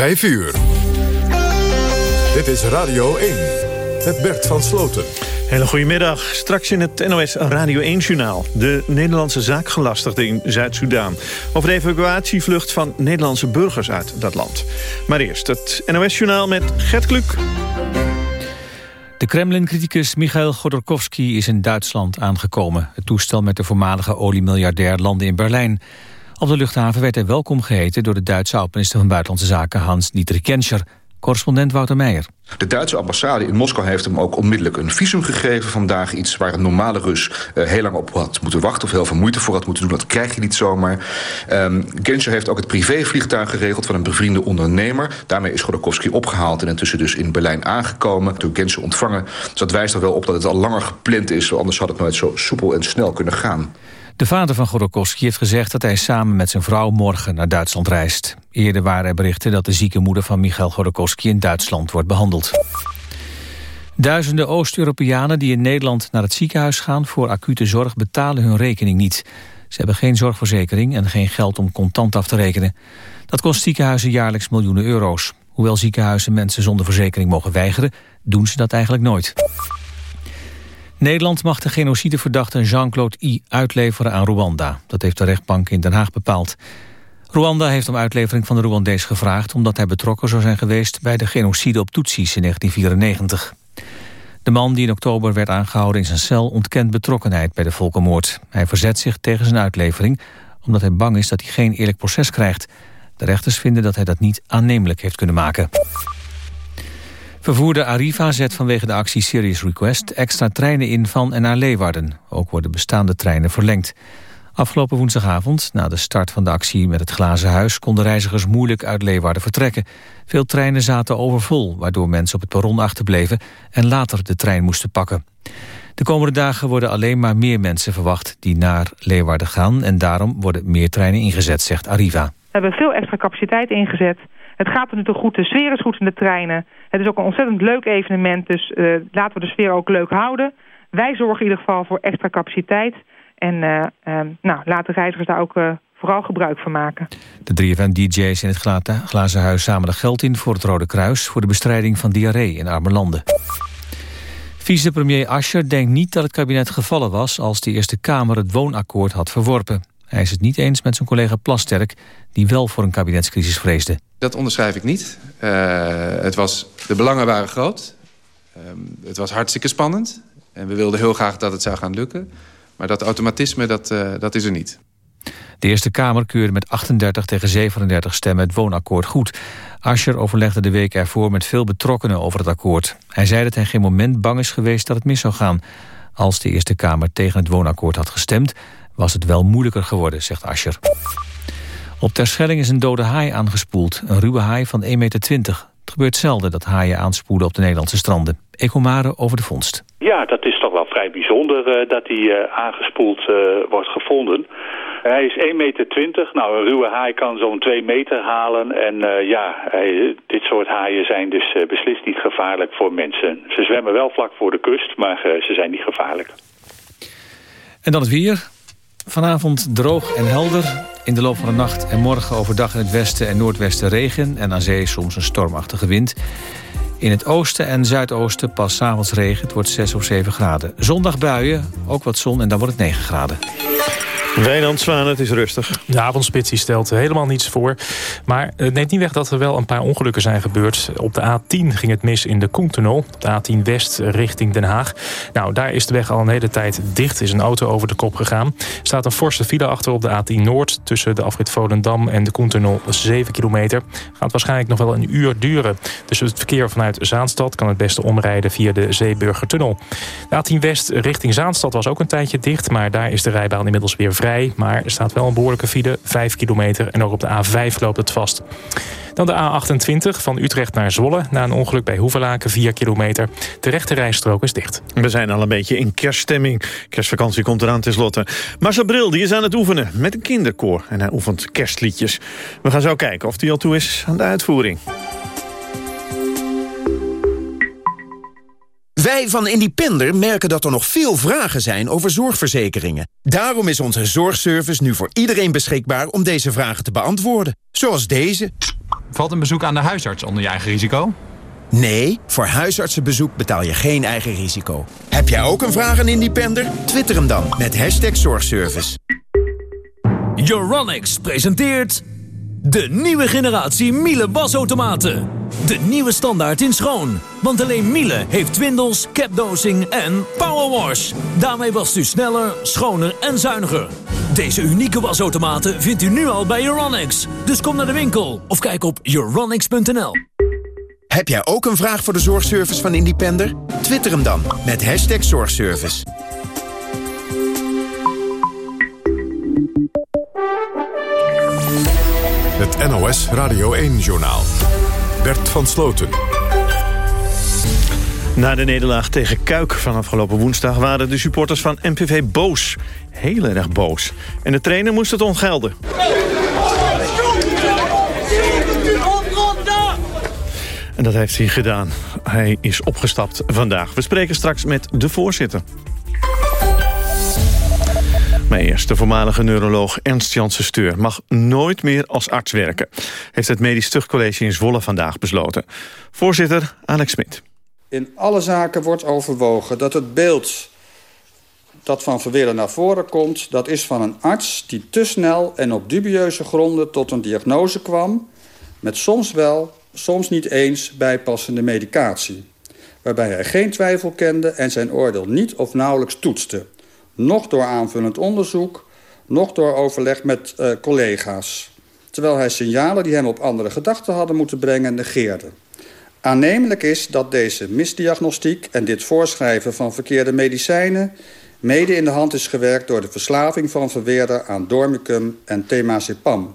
5 uur. Dit is Radio 1. Met Bert van Sloten. Hele goedemiddag. Straks in het NOS Radio 1-journaal. De Nederlandse zaakgelastigde in Zuid-Soedan. Over de evacuatievlucht van Nederlandse burgers uit dat land. Maar eerst het NOS-journaal met Gert Kluk. De Kremlin-criticus Michail Godorkovsky is in Duitsland aangekomen. Het toestel met de voormalige oliemiljardair landde in Berlijn. Op de luchthaven werd hij welkom geheten door de Duitse oud-minister van Buitenlandse Zaken Hans-Dietrich Genscher. Correspondent Wouter Meijer. De Duitse ambassade in Moskou heeft hem ook onmiddellijk een visum gegeven vandaag. Iets waar een normale Rus uh, heel lang op had moeten wachten... of heel veel moeite voor had moeten doen. Dat krijg je niet zomaar. Um, Genscher heeft ook het privévliegtuig geregeld van een bevriende ondernemer. Daarmee is Godorkovsky opgehaald en intussen dus in Berlijn aangekomen. Door Genscher ontvangen. Dus dat wijst er wel op dat het al langer gepland is. Anders had het nooit zo soepel en snel kunnen gaan. De vader van Godorkovsky heeft gezegd dat hij samen met zijn vrouw morgen naar Duitsland reist. Eerder waren er berichten dat de zieke moeder van Michail Godorkovsky in Duitsland wordt behandeld. Duizenden Oost-Europeanen die in Nederland naar het ziekenhuis gaan voor acute zorg betalen hun rekening niet. Ze hebben geen zorgverzekering en geen geld om contant af te rekenen. Dat kost ziekenhuizen jaarlijks miljoenen euro's. Hoewel ziekenhuizen mensen zonder verzekering mogen weigeren, doen ze dat eigenlijk nooit. Nederland mag de genocideverdachte Jean-Claude I. uitleveren aan Rwanda. Dat heeft de rechtbank in Den Haag bepaald. Rwanda heeft om uitlevering van de Rwandees gevraagd... omdat hij betrokken zou zijn geweest bij de genocide op Tutsis in 1994. De man die in oktober werd aangehouden in zijn cel... ontkent betrokkenheid bij de volkenmoord. Hij verzet zich tegen zijn uitlevering... omdat hij bang is dat hij geen eerlijk proces krijgt. De rechters vinden dat hij dat niet aannemelijk heeft kunnen maken. Vervoerder Arriva zet vanwege de actie Serious Request extra treinen in van en naar Leeuwarden. Ook worden bestaande treinen verlengd. Afgelopen woensdagavond, na de start van de actie met het glazen huis... konden reizigers moeilijk uit Leeuwarden vertrekken. Veel treinen zaten overvol, waardoor mensen op het perron achterbleven... en later de trein moesten pakken. De komende dagen worden alleen maar meer mensen verwacht die naar Leeuwarden gaan... en daarom worden meer treinen ingezet, zegt Arriva. We hebben veel extra capaciteit ingezet. Het gaat er nu toch goed, de sfeer is goed in de treinen... Het is ook een ontzettend leuk evenement, dus uh, laten we de sfeer ook leuk houden. Wij zorgen in ieder geval voor extra capaciteit. En uh, uh, nou, laten reizigers daar ook uh, vooral gebruik van maken. De 3FM-dj's in het glazen huis zamelen geld in voor het Rode Kruis... voor de bestrijding van diarree in arme landen. Vicepremier Ascher denkt niet dat het kabinet gevallen was... als de Eerste Kamer het woonakkoord had verworpen. Hij is het niet eens met zijn collega Plasterk... die wel voor een kabinetscrisis vreesde. Dat onderschrijf ik niet. Uh, het was, de belangen waren groot. Uh, het was hartstikke spannend. En we wilden heel graag dat het zou gaan lukken. Maar dat automatisme, dat, uh, dat is er niet. De Eerste Kamer keurde met 38 tegen 37 stemmen het woonakkoord goed. Ascher overlegde de week ervoor met veel betrokkenen over het akkoord. Hij zei dat hij geen moment bang is geweest dat het mis zou gaan. Als de Eerste Kamer tegen het woonakkoord had gestemd... was het wel moeilijker geworden, zegt Ascher. Op Terschelling is een dode haai aangespoeld. Een ruwe haai van 1,20 meter. Het gebeurt zelden dat haaien aanspoelen op de Nederlandse stranden. Ecomare over de vondst. Ja, dat is toch wel vrij bijzonder uh, dat hij uh, aangespoeld uh, wordt gevonden. Hij is 1,20 meter. Nou, een ruwe haai kan zo'n 2 meter halen. En ja, hij, dit soort haaien zijn dus beslist niet gevaarlijk voor mensen. Ze zwemmen wel vlak voor de kust, maar ze zijn niet gevaarlijk. En dan het weer. Vanavond droog en helder. In de loop van de nacht en morgen overdag in het westen en noordwesten regen... en aan zee soms een stormachtige wind. In het oosten en zuidoosten pas s'avonds regen. Het wordt 6 of 7 graden. Zondag buien, ook wat zon en dan wordt het 9 graden. Wijnand Zwaan, het is rustig. De avondspits stelt helemaal niets voor. Maar het neemt niet weg dat er wel een paar ongelukken zijn gebeurd. Op de A10 ging het mis in de Koentunnel. De A10 West richting Den Haag. Nou, daar is de weg al een hele tijd dicht. Is een auto over de kop gegaan. Er staat een forse file achter op de A10 Noord... tussen de afrit Volendam en de Koentunnel 7 kilometer. Gaat waarschijnlijk nog wel een uur duren. Dus het verkeer vanuit Zaanstad kan het beste omrijden via de Zeeburgertunnel. De A10 West richting Zaanstad was ook een tijdje dicht... maar daar is de rijbaan inmiddels weer Maar er staat wel een behoorlijke file, 5 kilometer. En ook op de A5 loopt het vast. Dan de A28 van Utrecht naar Zwolle. Na een ongeluk bij Hoevelaken, 4 kilometer. De rechte rijstrook is dicht. We zijn al een beetje in kerststemming. Kerstvakantie komt eraan tenslotte. Marcel Bril die is aan het oefenen met een kinderkoor. En hij oefent kerstliedjes. We gaan zo kijken of hij al toe is aan de uitvoering. Wij van Independer merken dat er nog veel vragen zijn over zorgverzekeringen. Daarom is onze zorgservice nu voor iedereen beschikbaar om deze vragen te beantwoorden. Zoals deze. Valt een bezoek aan de huisarts onder je eigen risico? Nee, voor huisartsenbezoek betaal je geen eigen risico. Heb jij ook een vraag aan Independer? Twitter hem dan met hashtag zorgservice. Euronics presenteert... de nieuwe generatie Miele wasautomaten. De nieuwe standaard in schoon. Want alleen Miele heeft twindels, capdosing en powerwash. Daarmee wast u sneller, schoner en zuiniger. Deze unieke wasautomaten vindt u nu al bij Euronics. Dus kom naar de winkel of kijk op euronics.nl. Heb jij ook een vraag voor de zorgservice van Independer? Twitter hem dan met hashtag zorgservice. Het NOS Radio 1-journaal. Bert van Sloten. Na de nederlaag tegen Kuik van afgelopen woensdag... waren de supporters van MPV boos. Heel erg boos. En de trainer moest het ontgelden. En dat heeft hij gedaan. Hij is opgestapt vandaag. We spreken straks met de voorzitter. De voormalige neuroloog Ernst Janssen Steur... mag nooit meer als arts werken. Heeft het Medisch Tuchtcollege in Zwolle vandaag besloten. Voorzitter Alex Smit. In alle zaken wordt overwogen dat het beeld dat van Verweerder naar voren komt... dat is van een arts die te snel en op dubieuze gronden tot een diagnose kwam... met soms wel, soms niet eens bijpassende medicatie. Waarbij hij geen twijfel kende en zijn oordeel niet of nauwelijks toetste nog door aanvullend onderzoek... nog door overleg met uh, collega's. Terwijl hij signalen die hem op andere gedachten hadden moeten brengen negeerde. Aannemelijk is dat deze misdiagnostiek en dit voorschrijven van verkeerde medicijnen... mede in de hand is gewerkt door de verslaving van Verweerder aan dormicum en temazepam.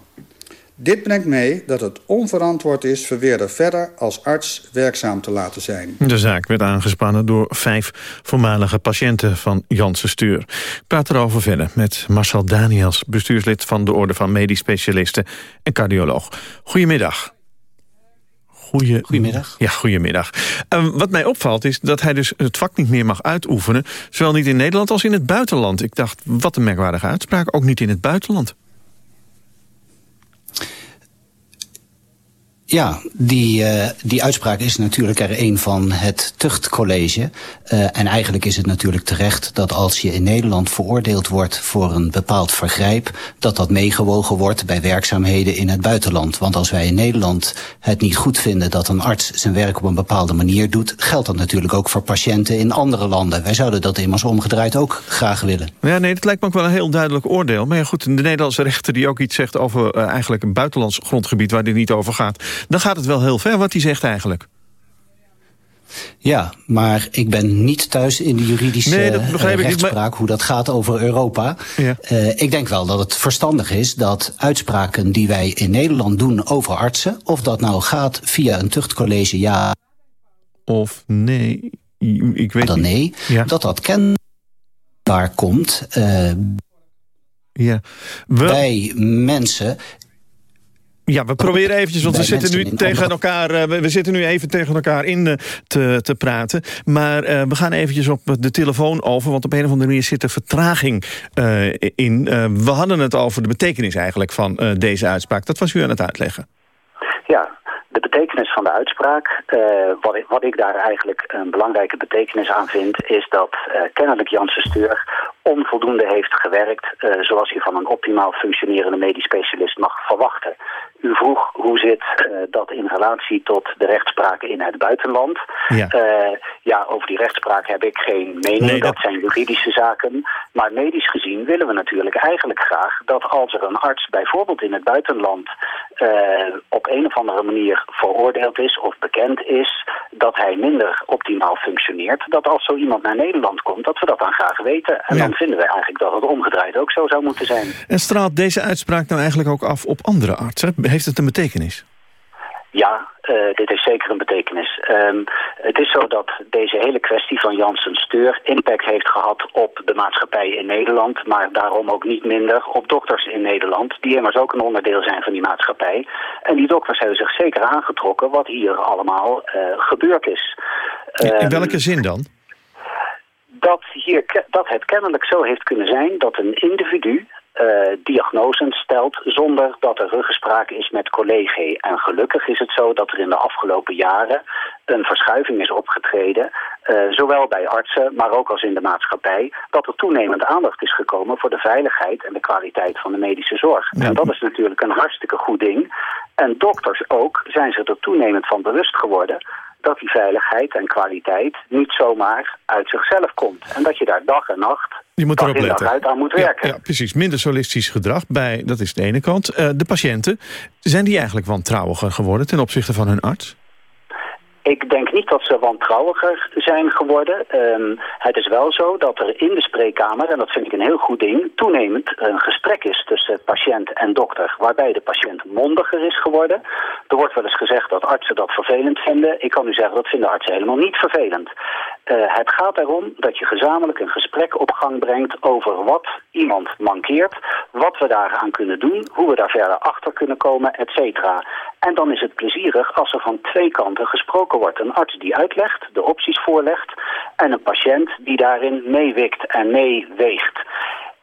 Dit brengt mee dat het onverantwoord is Verweerder verder als arts werkzaam te laten zijn. De zaak werd aangespannen door vijf voormalige patiënten van Janssen Stuur. Ik praat erover verder met Marcel Daniels, bestuurslid van de Orde van Medisch Specialisten en cardioloog. Goedemiddag. Goeie... Goedemiddag. Ja, goedemiddag. Uh, wat mij opvalt is dat hij dus het vak niet meer mag uitoefenen. Zowel niet in Nederland als in het buitenland. Ik dacht, wat een merkwaardige uitspraak. Ook niet in het buitenland. Ja, die, uh, die uitspraak is natuurlijk er een van het tuchtcollege. Uh, en eigenlijk is het natuurlijk terecht dat als je in Nederland veroordeeld wordt voor een bepaald vergrijp, dat dat meegewogen wordt bij werkzaamheden in het buitenland. Want als wij in Nederland het niet goed vinden dat een arts zijn werk op een bepaalde manier doet, geldt dat natuurlijk ook voor patiënten in andere landen. Wij zouden dat immers omgedraaid ook graag willen. Ja, nee, dat lijkt me ook wel een heel duidelijk oordeel. Maar ja, goed, de Nederlandse rechter die ook iets zegt over uh, eigenlijk een buitenlands grondgebied waar dit niet over gaat dan gaat het wel heel ver wat hij zegt eigenlijk. Ja, maar ik ben niet thuis in de juridische nee, uh, rechtspraak... Ik niet, maar... hoe dat gaat over Europa. Ja. Uh, ik denk wel dat het verstandig is dat uitspraken die wij in Nederland doen over artsen... of dat nou gaat via een tuchtcollege, ja... Of nee, ik weet dan nee, ja. dat dat kenbaar komt... Uh, ja. We... bij mensen ja, we proberen eventjes, want we zitten nu tegen elkaar, uh, we, we, zitten nu even tegen elkaar in te, te praten. Maar uh, we gaan eventjes op de telefoon over, want op een of andere manier zit er vertraging in. we hadden het over de betekenis eigenlijk van deze uitspraak. Dat was u aan het uitleggen. Ja, de betekenis van de uitspraak, uh, wat, ik, wat ik daar eigenlijk een belangrijke betekenis aan vind, is dat uh, kennelijk Janssen Steur onvoldoende heeft gewerkt uh, zoals je van een optimaal functionerende medisch specialist mag verwachten. U vroeg hoe zit uh, dat in relatie tot de rechtspraak in het buitenland. Ja. Uh, ja, over die rechtspraak heb ik geen mening. Nee, dat... dat... zijn juridische zaken. Maar medisch gezien willen we natuurlijk eigenlijk graag dat als er een arts bijvoorbeeld in het buitenland uh, op een of andere manier veroordeeld is of bekend is dat hij minder optimaal functioneert, dat als zo iemand naar Nederland komt, dat we dat dan graag weten. En ja. dan vinden we eigenlijk dat het omgedraaid ook zo zou moeten zijn. En straalt deze uitspraak nou eigenlijk ook af op andere artsen? Heeft het een betekenis? Ja, uh, dit heeft zeker een betekenis. Um, het is zo dat deze hele kwestie van Janssen Steur impact heeft gehad op de maatschappij in Nederland, maar daarom ook niet minder op dokters in Nederland, die immers ook een onderdeel zijn van die maatschappij. En die dokters hebben zich zeker aangetrokken wat hier allemaal uh, gebeurd is. Um, in welke zin dan? Dat, hier, dat het kennelijk zo heeft kunnen zijn dat een individu uh, diagnoses stelt zonder dat er ruggespraak is met collega's. En gelukkig is het zo dat er in de afgelopen jaren een verschuiving is opgetreden, uh, zowel bij artsen, maar ook als in de maatschappij, dat er toenemend aandacht is gekomen voor de veiligheid en de kwaliteit van de medische zorg. En dat is natuurlijk een hartstikke goed ding. En dokters ook zijn zich er toenemend van bewust geworden dat die veiligheid en kwaliteit niet zomaar uit zichzelf komt. En dat je daar dag en nacht je moet erop letten. uit aan moet werken. Ja, precies. Minder solistisch gedrag bij, dat is de ene kant. Uh, de patiënten, zijn die eigenlijk wantrouwiger geworden ten opzichte van hun arts? Ik denk niet dat ze wantrouwiger zijn geworden. Um, het is wel zo dat er in de spreekkamer, en dat vind ik een heel goed ding, toenemend een gesprek is tussen patiënt en dokter, waarbij de patiënt mondiger is geworden. Er wordt wel eens gezegd dat artsen dat vervelend vinden. Ik kan u zeggen, dat vinden artsen helemaal niet vervelend. Uh, het gaat erom dat je gezamenlijk een gesprek op gang brengt over wat iemand mankeert, wat we daaraan kunnen doen, hoe we daar verder achter kunnen komen, et cetera. En dan is het plezierig als er van twee kanten gesproken wordt. Een arts die uitlegt, de opties voorlegt... en een patiënt die daarin meewikt en meeweegt.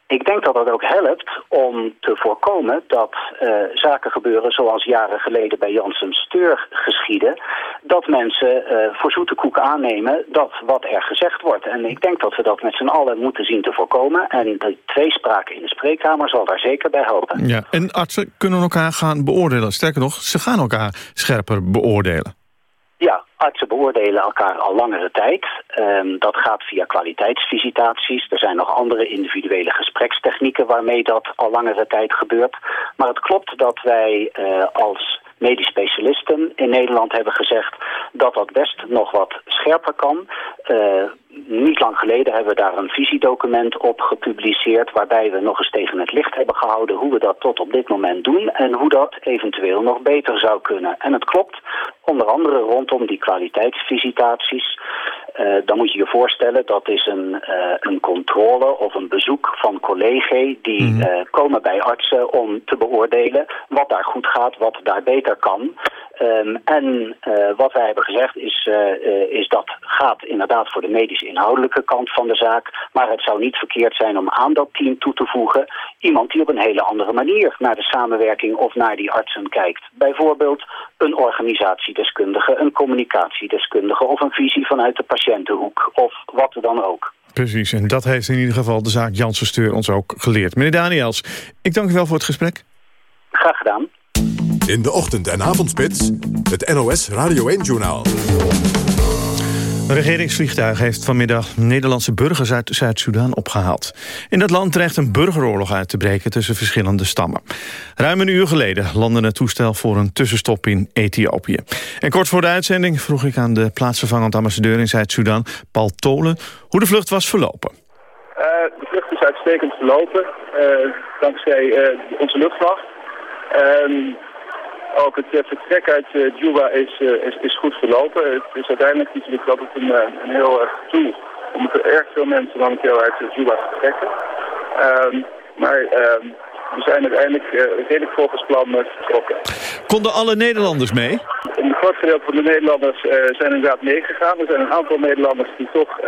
Ik denk dat dat ook helpt om te voorkomen dat uh, zaken gebeuren zoals jaren geleden bij Janssen Steur geschieden. Dat mensen uh, voor zoete koek aannemen dat wat er gezegd wordt. En ik denk dat we dat met z'n allen moeten zien te voorkomen. En de tweespraak in de spreekkamer zal daar zeker bij helpen. Ja, en artsen kunnen elkaar gaan beoordelen. Sterker nog, ze gaan elkaar scherper beoordelen. Ja, artsen beoordelen elkaar al langere tijd. Um, dat gaat via kwaliteitsvisitaties. Er zijn nog andere individuele gesprekstechnieken waarmee dat al langere tijd gebeurt. Maar het klopt dat wij uh, als medisch specialisten in Nederland hebben gezegd dat dat best nog wat scherper kan. Uh, niet lang geleden hebben we daar een visiedocument op gepubliceerd... waarbij we nog eens tegen het licht hebben gehouden hoe we dat tot op dit moment doen... en hoe dat eventueel nog beter zou kunnen. En het klopt, onder andere rondom die kwaliteitsvisitaties. Uh, dan moet je je voorstellen, dat is een, uh, een controle of een bezoek van collega's... die mm -hmm. uh, komen bij artsen om te beoordelen wat daar goed gaat, wat daar beter kan... Um, en wat wij hebben gezegd is, is dat gaat inderdaad voor de medische inhoudelijke kant van de zaak. Maar het zou niet verkeerd zijn om aan dat team toe te voegen... iemand die op een hele andere manier naar de samenwerking of naar die artsen kijkt. Bijvoorbeeld een organisatiedeskundige, een communicatiedeskundige... of een visie vanuit de patiëntenhoek of wat dan ook. Precies, en dat heeft in ieder geval de zaak Janssen Steur ons ook geleerd. Meneer Daniels, ik dank u wel voor het gesprek. Graag gedaan. In de ochtend- en avondspits, het NOS Radio 1-journaal. Een regeringsvliegtuig heeft vanmiddag Nederlandse burgers uit Zuid-Soedan opgehaald. In dat land dreigt een burgeroorlog uit te breken tussen verschillende stammen. Ruim een uur geleden landde het toestel voor een tussenstop in Ethiopië. En kort voor de uitzending vroeg ik aan de plaatsvervangend ambassadeur in Zuid-Soedan, Paul Tolen, hoe de vlucht was verlopen. Uh, de vlucht is uitstekend verlopen, uh, dankzij uh, onze luchtmacht. Ehm, ook het vertrek uit uh, Juba is, uh, is, is, goed verlopen. Het is uiteindelijk natuurlijk dat het een, een heel erg doel om er erg veel mensen momenteel uit Juba te vertrekken. Um, maar um, we zijn uiteindelijk redelijk volgens plan vertrokken. Konden alle Nederlanders mee? Een groot gedeelte van de Nederlanders zijn inderdaad meegegaan. Er zijn een aantal Nederlanders die toch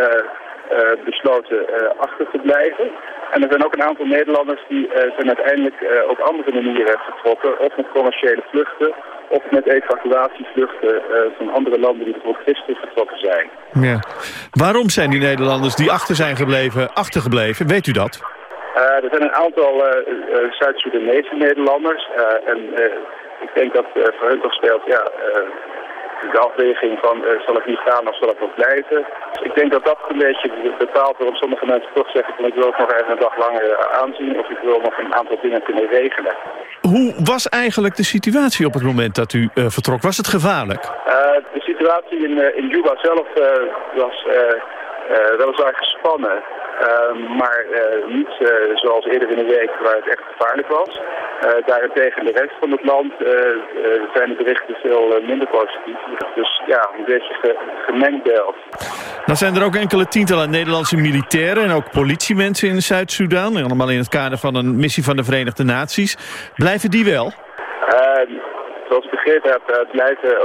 besloten achter te blijven. En er zijn ook een aantal Nederlanders die uh, zijn uiteindelijk op andere manieren vertrokken. Of met commerciële vluchten, of met evacuatievluchten van andere landen die bijvoorbeeld gisteren vertrokken zijn. Ja. Waarom zijn die Nederlanders die achter zijn gebleven, achtergebleven? Weet u dat? er zijn een aantal Zuid-Soedanese Nederlanders. en ik denk dat voor hun toch speelt, ja de afweging van uh, zal ik niet gaan of zal ik nog blijven. Dus ik denk dat dat een beetje bepaalt waarom sommige mensen toch zeggen van ik wil het nog even een dag langer eh, aanzien of ik wil nog een aantal dingen kunnen regelen. Hoe was eigenlijk de situatie op het moment dat u uh, vertrok? Was het gevaarlijk? de situatie in, in Juba zelf was weliswaar gespannen. Uh, maar uh, niet uh, zoals eerder in de week waar het echt gevaarlijk was. daarentegen in de rest van het land zijn de berichten veel minder positief. Dus ja, een beetje ge gemengd beeld. Dan zijn er ook enkele tientallen Nederlandse militairen en ook politiemensen in Zuid-Soedan. Allemaal in het kader van een missie van de Verenigde Naties. Blijven die wel? Zoals ik begrepen heb, blijven uh,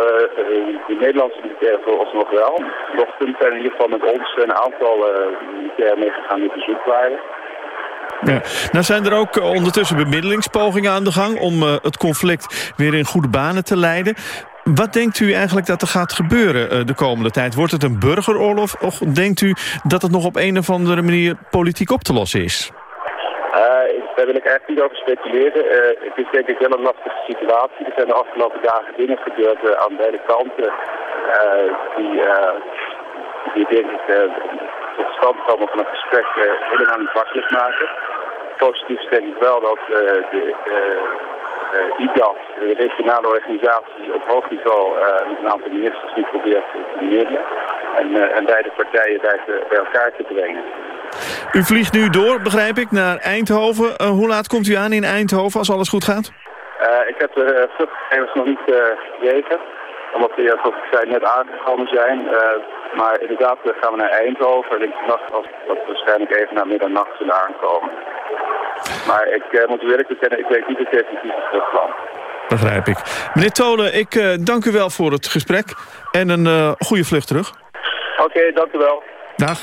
de Nederlandse militairen vooralsnog wel. Vanochtend zijn in ieder geval met ons een aantal militairen meegegaan die bezoek waren. Ja. Nou zijn er ook ondertussen bemiddelingspogingen aan de gang... om het conflict weer in goede banen te leiden. Wat denkt u eigenlijk dat er gaat gebeuren de komende tijd? Wordt het een burgeroorlog of denkt u dat het nog op een of andere manier politiek op te lossen is? Daar wil ik eigenlijk niet over speculeren. Uh, het is denk ik wel een lastige situatie. Er zijn de afgelopen dagen dingen gebeurd uh, aan beide kanten uh, die, die denk ik tot stand komen van een gesprek helemaal niet makkelijk maken. Positief denk ik wel dat de IDAS, de regionale organisatie op hoog niveau, met een aantal ministers nu probeert te middelen. En, en beide partijen bij, bij elkaar te brengen. U vliegt nu door, begrijp ik, naar Eindhoven. Uh, hoe laat komt u aan in Eindhoven als alles goed gaat? Uh, ik heb de vluchtgegevens nog niet gegeven. Omdat we, zoals ik zei, net aangekomen zijn. maar inderdaad gaan we naar Eindhoven. En ik verwacht als dat waarschijnlijk even na middernacht zullen aankomen. Maar ik moet u eerlijk bekennen, ik weet niet het definitieve terugplan. Begrijp ik. Meneer Tolen, ik dank u wel voor het gesprek. En een goede vlucht terug. Oké, okay, dank u wel. Dag.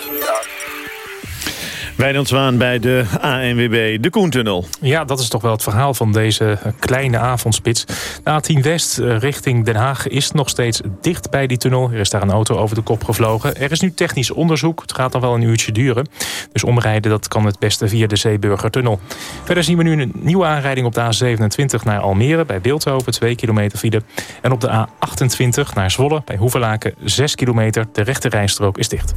Wijnand Zwaan bij de ANWB, de Koentunnel. Ja, dat is toch wel het verhaal van deze kleine avondspits. De A10 West eh, richting Den Haag is nog steeds dicht bij die tunnel. Er is daar een auto over de kop gevlogen. Er is nu technisch onderzoek. Het gaat dan wel een uurtje duren. Dus omrijden dat kan het beste via de Zeeburgertunnel. Verder zien we nu een nieuwe aanrijding op de A27 naar Almere... bij Beeldhoven, 2 kilometer file. En op de A28 naar Zwolle bij Hoevelaken, 6 kilometer. De rechte rijstrook is dicht.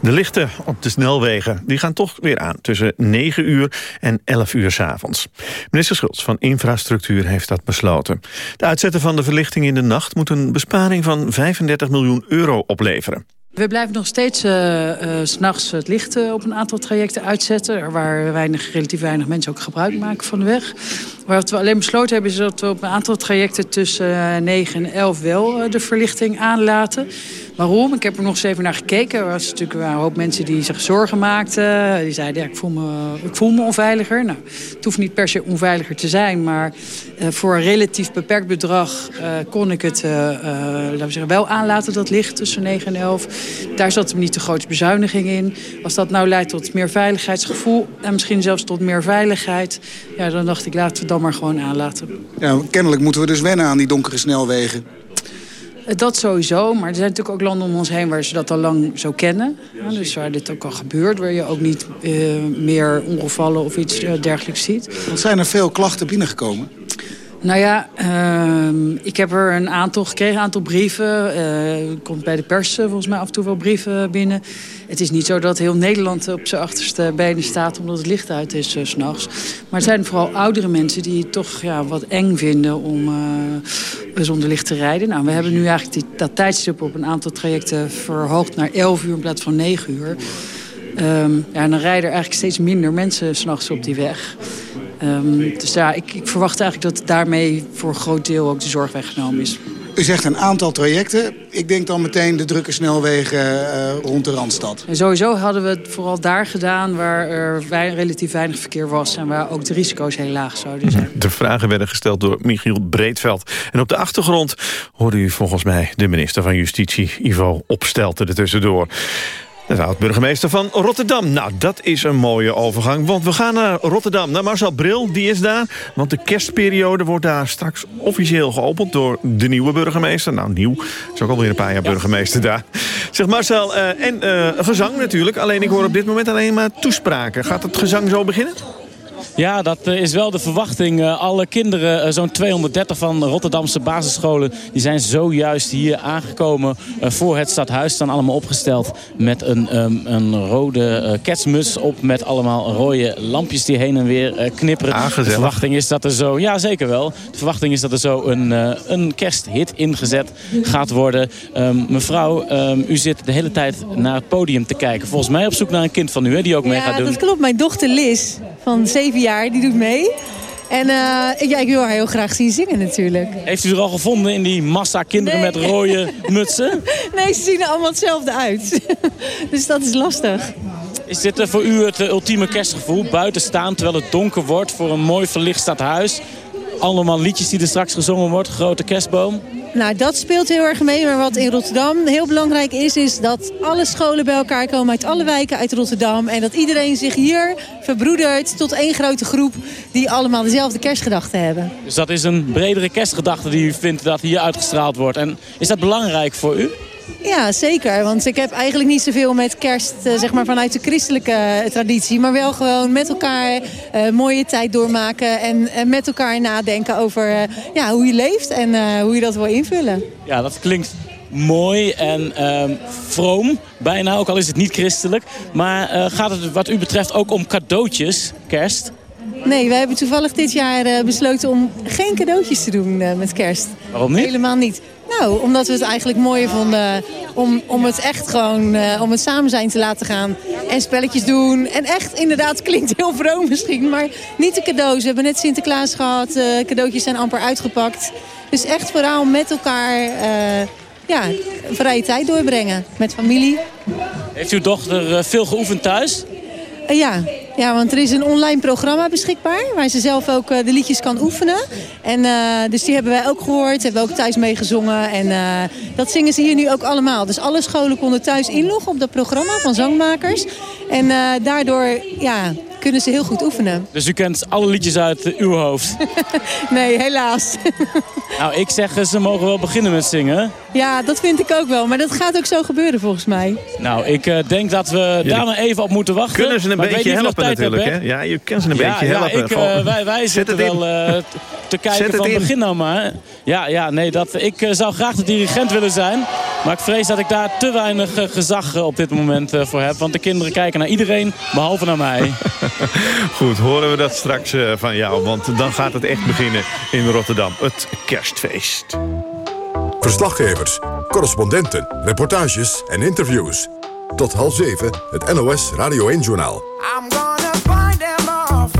De lichten op de snelwegen die gaan toch weer aan tussen 9 uur en 11 uur s avonds. Minister Schultz van Infrastructuur heeft dat besloten. De uitzetten van de verlichting in de nacht moet een besparing van 35 miljoen euro opleveren. We blijven nog steeds uh, uh, s'nachts het licht uh, op een aantal trajecten uitzetten... waar weinig, relatief weinig mensen ook gebruik maken van de weg. Wat we alleen besloten hebben is dat we op een aantal trajecten... tussen 9 en 11 wel de verlichting aanlaten. Waarom? Ik heb er nog eens even naar gekeken. Er was natuurlijk een hoop mensen die zich zorgen maakten. Die zeiden, ja, ik, voel me, ik voel me onveiliger. Nou, het hoeft niet per se onveiliger te zijn... maar voor een relatief beperkt bedrag kon ik het laten we zeggen, wel aanlaten... dat licht tussen 9 en 11... Daar zat hem niet de grootste bezuiniging in. Als dat nou leidt tot meer veiligheidsgevoel... en misschien zelfs tot meer veiligheid... Ja, dan dacht ik, laten we dan maar gewoon aanlaten. Ja, kennelijk moeten we dus wennen aan die donkere snelwegen. Dat sowieso, maar er zijn natuurlijk ook landen om ons heen waar ze dat al lang zo kennen. Ja, dus waar dit ook al gebeurt, waar je ook niet uh, meer ongevallen of iets uh, dergelijks ziet. Want zijn er veel klachten binnengekomen? Nou ja, uh, ik heb er een aantal gekregen, een aantal brieven. Uh, komt bij de pers uh, volgens mij af en toe wel brieven binnen. Het is niet zo dat heel Nederland op zijn achterste benen staat... omdat het licht uit is uh, s'nachts. Maar het zijn vooral oudere mensen die het toch ja, wat eng vinden... om zonder licht te rijden. Nou, we hebben nu eigenlijk die, dat tijdstip op een aantal trajecten verhoogd... naar 11 uur in plaats van 9 uur. Um, ja, en dan rijden er eigenlijk steeds minder mensen s'nachts op die weg... Um, dus ja, ik, ik, verwacht eigenlijk dat daarmee voor een groot deel ook de zorg weggenomen is. U zegt een aantal trajecten. Ik denk dan meteen de drukke snelwegen uh, rond de Randstad. En sowieso hadden we het vooral daar gedaan waar er relatief weinig verkeer was... en waar ook de risico's heel laag zouden zijn. De vragen werden gesteld door Michiel Breedveld. En op de achtergrond hoorde u volgens mij de minister van Justitie... Ivo Opstelten er tussendoor. De oud-burgemeester van Rotterdam. Nou, dat is een mooie overgang, want we gaan naar Rotterdam. Naar Marcel Bril, die is daar. Want de kerstperiode wordt daar straks officieel geopend... door de nieuwe burgemeester. Nou, nieuw. Is ook alweer een paar jaar burgemeester daar. Zeg Marcel, uh, en uh, gezang natuurlijk. Alleen ik hoor op dit moment alleen maar toespraken. Gaat het gezang zo beginnen? Ja, dat eh, is wel de verwachting. Alle kinderen, zo'n 230 van Rotterdamse basisscholen... die zijn zojuist hier aangekomen voor het stadhuis. Staan allemaal opgesteld met een, um, een rode ketsmuts op... met allemaal rode lampjes die heen en weer knipperen. Ah, de verwachting is dat er zo... Ja, zeker wel. De verwachting is dat er zo een, een kersthit ingezet gaat worden. Um, mevrouw, um, u zit de hele tijd naar het podium te kijken. Volgens mij op zoek naar een kind van u, hè, die ook mee gaat doen. Ja, dat klopt. Mijn dochter Liz van 7 jaar, die doet mee. En uh, ja, ik wil haar heel graag zien zingen natuurlijk. Heeft u er al gevonden in die massa kinderen nee. met rode mutsen? Nee, ze zien er allemaal hetzelfde uit. dus dat is lastig. Is dit uh, voor u het uh, ultieme kerstgevoel? Buiten staan terwijl het donker wordt voor een mooi verlicht stadhuis. Allemaal liedjes die er straks gezongen wordt. Grote kerstboom. Nou, dat speelt heel erg mee. Maar wat in Rotterdam heel belangrijk is, is dat alle scholen bij elkaar komen uit alle wijken uit Rotterdam. En dat iedereen zich hier verbroedert tot één grote groep die allemaal dezelfde kerstgedachten hebben. Dus dat is een bredere kerstgedachte die u vindt dat hier uitgestraald wordt. En is dat belangrijk voor u? Ja, zeker. Want ik heb eigenlijk niet zoveel met kerst eh, zeg maar vanuit de christelijke eh, traditie. Maar wel gewoon met elkaar uh, mooie tijd doormaken. En, en, met elkaar nadenken over uh, ja, hoe je leeft en hoe je dat wil invullen. Ja, dat klinkt mooi en uh, vroom. Bijna, ook al is het niet christelijk. Maar gaat het wat u betreft ook om cadeautjes, kerst? Nee, wij hebben toevallig dit jaar besloten om geen cadeautjes te doen met kerst. Waarom niet? Helemaal niet. Nou, omdat we het eigenlijk mooier vonden om, om het echt gewoon, uh, om het samen zijn te laten gaan. En spelletjes doen. En echt, inderdaad, klinkt heel vroom misschien, maar niet de cadeaus. We hebben net Sinterklaas gehad, uh, cadeautjes zijn amper uitgepakt. Dus echt vooral met elkaar uh, ja, vrije tijd doorbrengen. Met familie. Heeft uw dochter veel geoefend thuis? Ja. Ja, want er is een online programma beschikbaar... waar ze zelf ook uh, de liedjes kan oefenen. En, uh, dus die hebben wij ook gehoord, hebben we ook thuis meegezongen. En dat zingen ze hier nu ook allemaal. Dus alle scholen konden thuis inloggen op dat programma van zangmakers. En daardoor ja, kunnen ze heel goed oefenen. Dus u kent alle liedjes uit uw hoofd? nee, helaas. nou, ik zeg ze mogen wel beginnen met zingen. Ja, dat vind ik ook wel. Maar dat gaat ook zo gebeuren volgens mij. Nou, ik uh, denk dat we daar maar even op moeten wachten. Kunnen ze een maar beetje helpen natuurlijk, hè? Ja, je kan ze een ja, beetje ja, helpen. Ik, uh, wij, wij zitten wel uh, te kijken van begin nou maar. Ja, ja nee, dat, ik zou graag de dirigent willen zijn. Maar ik vrees dat ik daar te weinig gezag op dit moment voor heb. Want de kinderen kijken naar iedereen, behalve naar mij. Goed, horen we dat straks uh, van jou. Want dan gaat het echt beginnen in Rotterdam. Het kerstfeest. Verslaggevers, correspondenten, reportages en interviews. Tot half zeven, het NOS Radio 1-journaal. I'm gonna find them off.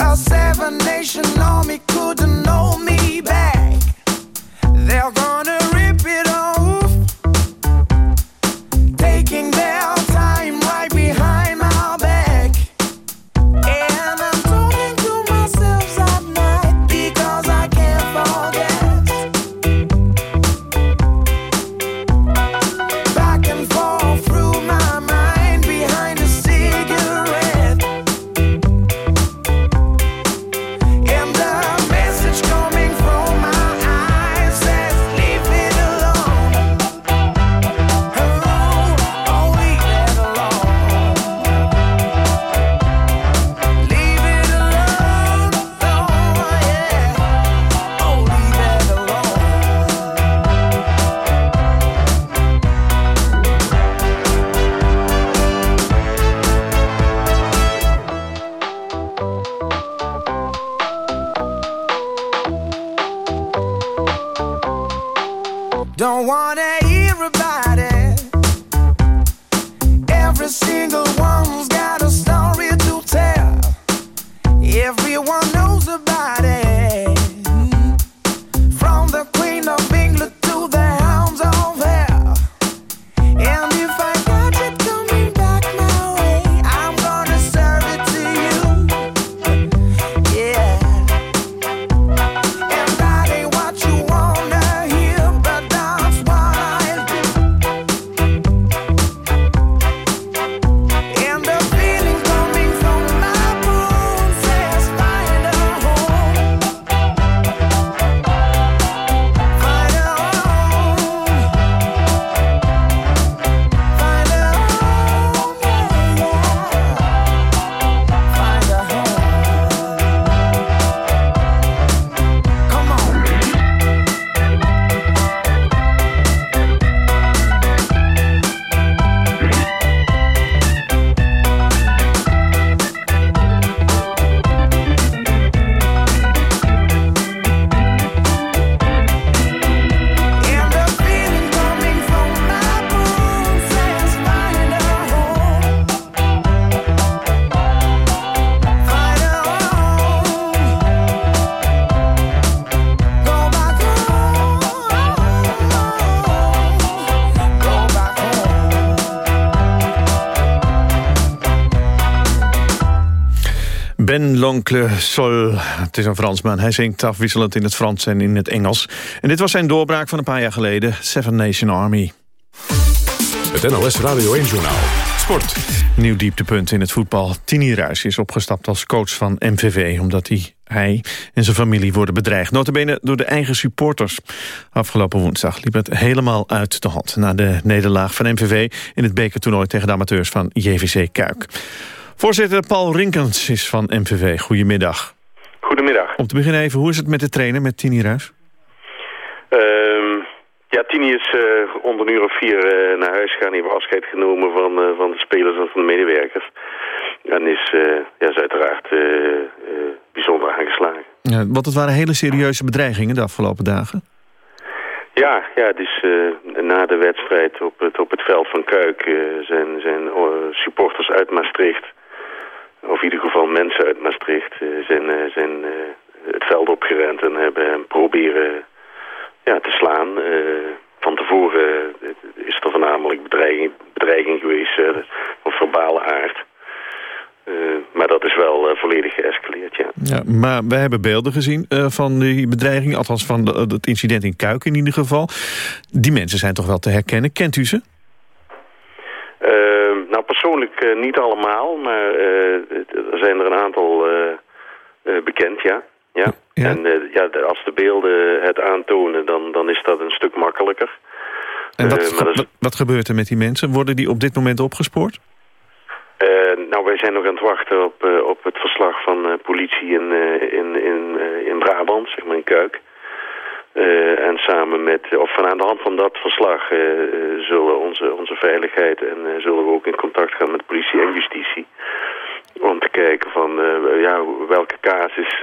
A seven nation army couldn't know me back. They're gonna L'Oncle Sol. Het is een Fransman. Hij zingt afwisselend in het Frans en in het Engels. En dit was zijn doorbraak van een paar jaar geleden. Seven Nation Army. Het NLS Radio 1-journaal. Sport. Nieuw dieptepunt in het voetbal. Tini Ruijs is opgestapt als coach van MVV... omdat hij, hij en zijn familie worden bedreigd. Notabene door de eigen supporters. Afgelopen woensdag liep het helemaal uit de hand... na de nederlaag van MVV in het bekertoernooi... tegen de amateurs van JVC Kuik. Voorzitter Paul Rinkens is van MVV. Goedemiddag. Goedemiddag. Om te beginnen even, hoe is het met de trainer, met Tini Ruijs? Ehm, ja, Tini is uh, onder een uur of vier uh, naar huis gegaan. Hij heeft afscheid genomen van, uh, van de spelers en van de medewerkers. En is, ja, is uiteraard bijzonder aangeslagen. Ja, want het waren hele serieuze bedreigingen de afgelopen dagen. Ja, ja het is na de wedstrijd op het, op het veld van Kuik zijn, zijn supporters uit Maastricht, of in ieder geval mensen uit Maastricht, zijn, zijn het veld opgerend en hebben hem proberen ja, te slaan. van tevoren is er voornamelijk bedreiging, bedreiging geweest van verbale aard. Uh, maar dat is wel uh, volledig geëscaleerd, ja. ja. Maar we hebben beelden gezien uh, van die bedreiging, althans van de, het incident in Kuik in ieder geval. Die mensen zijn toch wel te herkennen. Kent u ze? Persoonlijk niet allemaal, maar er zijn er een aantal bekend, ja. Ja. ja. En ja, als de beelden het aantonen, dan, dan is dat een stuk makkelijker. En wat, uh, wat, wat, gebeurt er met die mensen? Worden die op dit moment opgespoord? Uh, nou, wij zijn nog aan het wachten op, uh, op het verslag van politie in, in, in, in Brabant, zeg maar in Kuik. En samen met, of van aan de hand van dat verslag zullen onze, onze veiligheid en zullen we ook in contact gaan met politie en justitie om te kijken van ja, welke kaas is,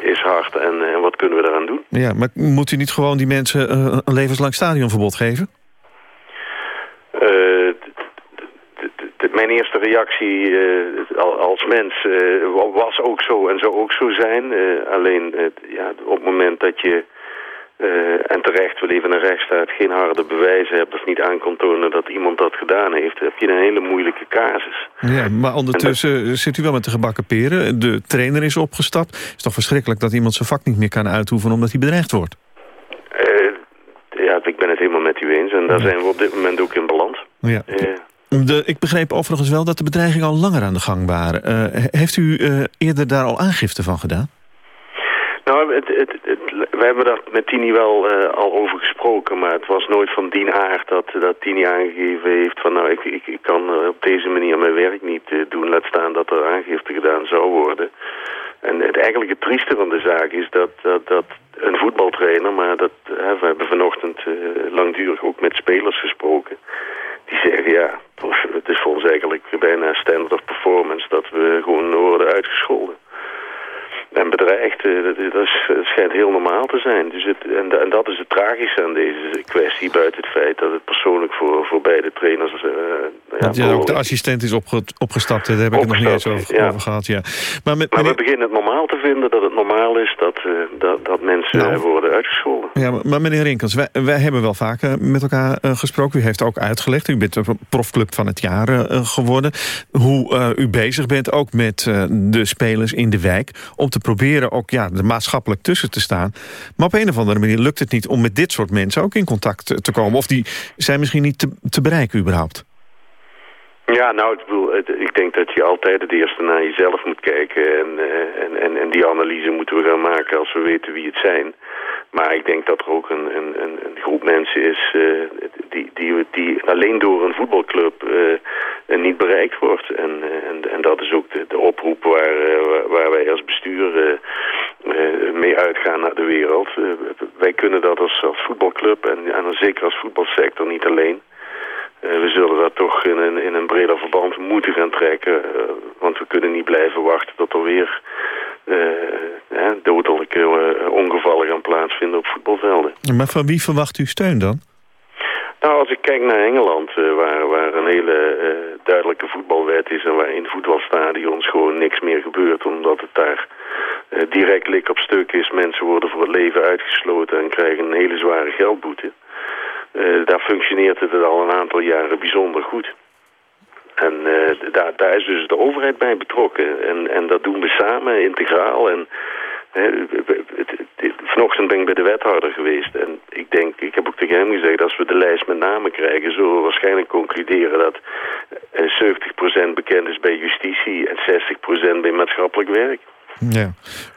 is hard en, en wat kunnen we daaraan doen. Ja, maar moet u niet gewoon die mensen een levenslang stadionverbod geven? mijn eerste reactie als mens was ook zo en zou ook zo zijn. alleen ja, op het moment dat je uh, en terecht, we leven in een rechtsstaat, geen harde bewijzen hebt of niet aan kon tonen dat iemand dat gedaan heeft, heb je een hele moeilijke casus. Ja, maar ondertussen zit u wel met de gebakken peren. De trainer is opgestapt. Het is toch verschrikkelijk dat iemand zijn vak niet meer kan uitoefenen omdat hij bedreigd wordt? Uh, ja, ik ben het helemaal met u eens en daar ja. zijn we op dit moment ook in beland. Ja. Uh, de, ik begreep overigens wel dat de bedreigingen al langer aan de gang waren. heeft u eerder daar al aangifte van gedaan? Nou, het, het, het, we hebben daar met Tini wel uh, al over gesproken, maar het was nooit van die aard dat, dat Tini aangegeven heeft van nou, ik, ik, ik kan uh, op deze manier mijn werk niet uh, doen, laat staan dat er aangifte gedaan zou worden. En het eigenlijk het trieste van de zaak is dat, dat, een voetbaltrainer, maar dat, we hebben vanochtend langdurig ook met spelers gesproken, die zeggen ja, het is voor eigenlijk bijna standard of performance dat we gewoon worden uitgescholden en bedreigd. Dat, dat, is, schijnt heel normaal te zijn. Dus het, en, en, dat is het tragische aan deze kwestie, buiten het feit dat het persoonlijk voor, voor beide trainers... Uh, ja, ja, ook de assistent is opge, opgestapt, daar heb ik het nog niet eens over, ja. over gehad. Ja. Maar, met, maar we beginnen het normaal te vinden dat het normaal is dat, uh, dat, dat mensen nou, worden uitgescholden. Ja, maar, maar meneer Rinkels, wij, wij hebben wel vaker met elkaar uh, gesproken. U heeft ook uitgelegd, u bent de profclub van het jaar geworden. Hoe u bezig bent ook met de spelers in de wijk... om te proberen ook ja, er maatschappelijk tussen te staan. Maar op een of andere manier lukt het niet om met dit soort mensen ook in contact te komen. Of die zijn misschien niet te, te bereiken überhaupt. Ja, nou, ik, bedoel, ik denk dat je altijd het eerste naar jezelf moet kijken. En, en, en, en die analyse moeten we gaan maken als we weten wie het zijn. Maar ik denk dat er ook een, een, een groep mensen is uh, die, die, die alleen door een voetbalclub uh, niet bereikt wordt. En, en, en dat is ook de, de oproep waar, waar wij als bestuur mee uitgaan naar de wereld. wij kunnen dat als, als voetbalclub en, en zeker als voetbalsector niet alleen. We zullen dat toch in een, in een breder verband moeten gaan trekken. want we kunnen niet blijven wachten tot er weer uh, dodelijke uh, ongevallen gaan plaatsvinden op voetbalvelden. Maar van wie verwacht u steun dan? Nou, als ik kijk naar Engeland, waar, waar een hele duidelijke voetbalwet is... en waar in voetbalstadions gewoon niks meer gebeurt... omdat het daar direct lik op stuk is. Mensen worden voor het leven uitgesloten en krijgen een hele zware geldboete. Daar functioneert het al een aantal jaren bijzonder goed. En uh, daar, daar is dus de overheid bij betrokken. En, en dat doen we samen, integraal. En vanochtend ben ik bij de wethouder geweest. En ik denk, ik heb ook tegen hem gezegd... als we de lijst met namen krijgen... zullen we waarschijnlijk concluderen dat 70% bekend is bij justitie... en 60% bij maatschappelijk werk. Ja.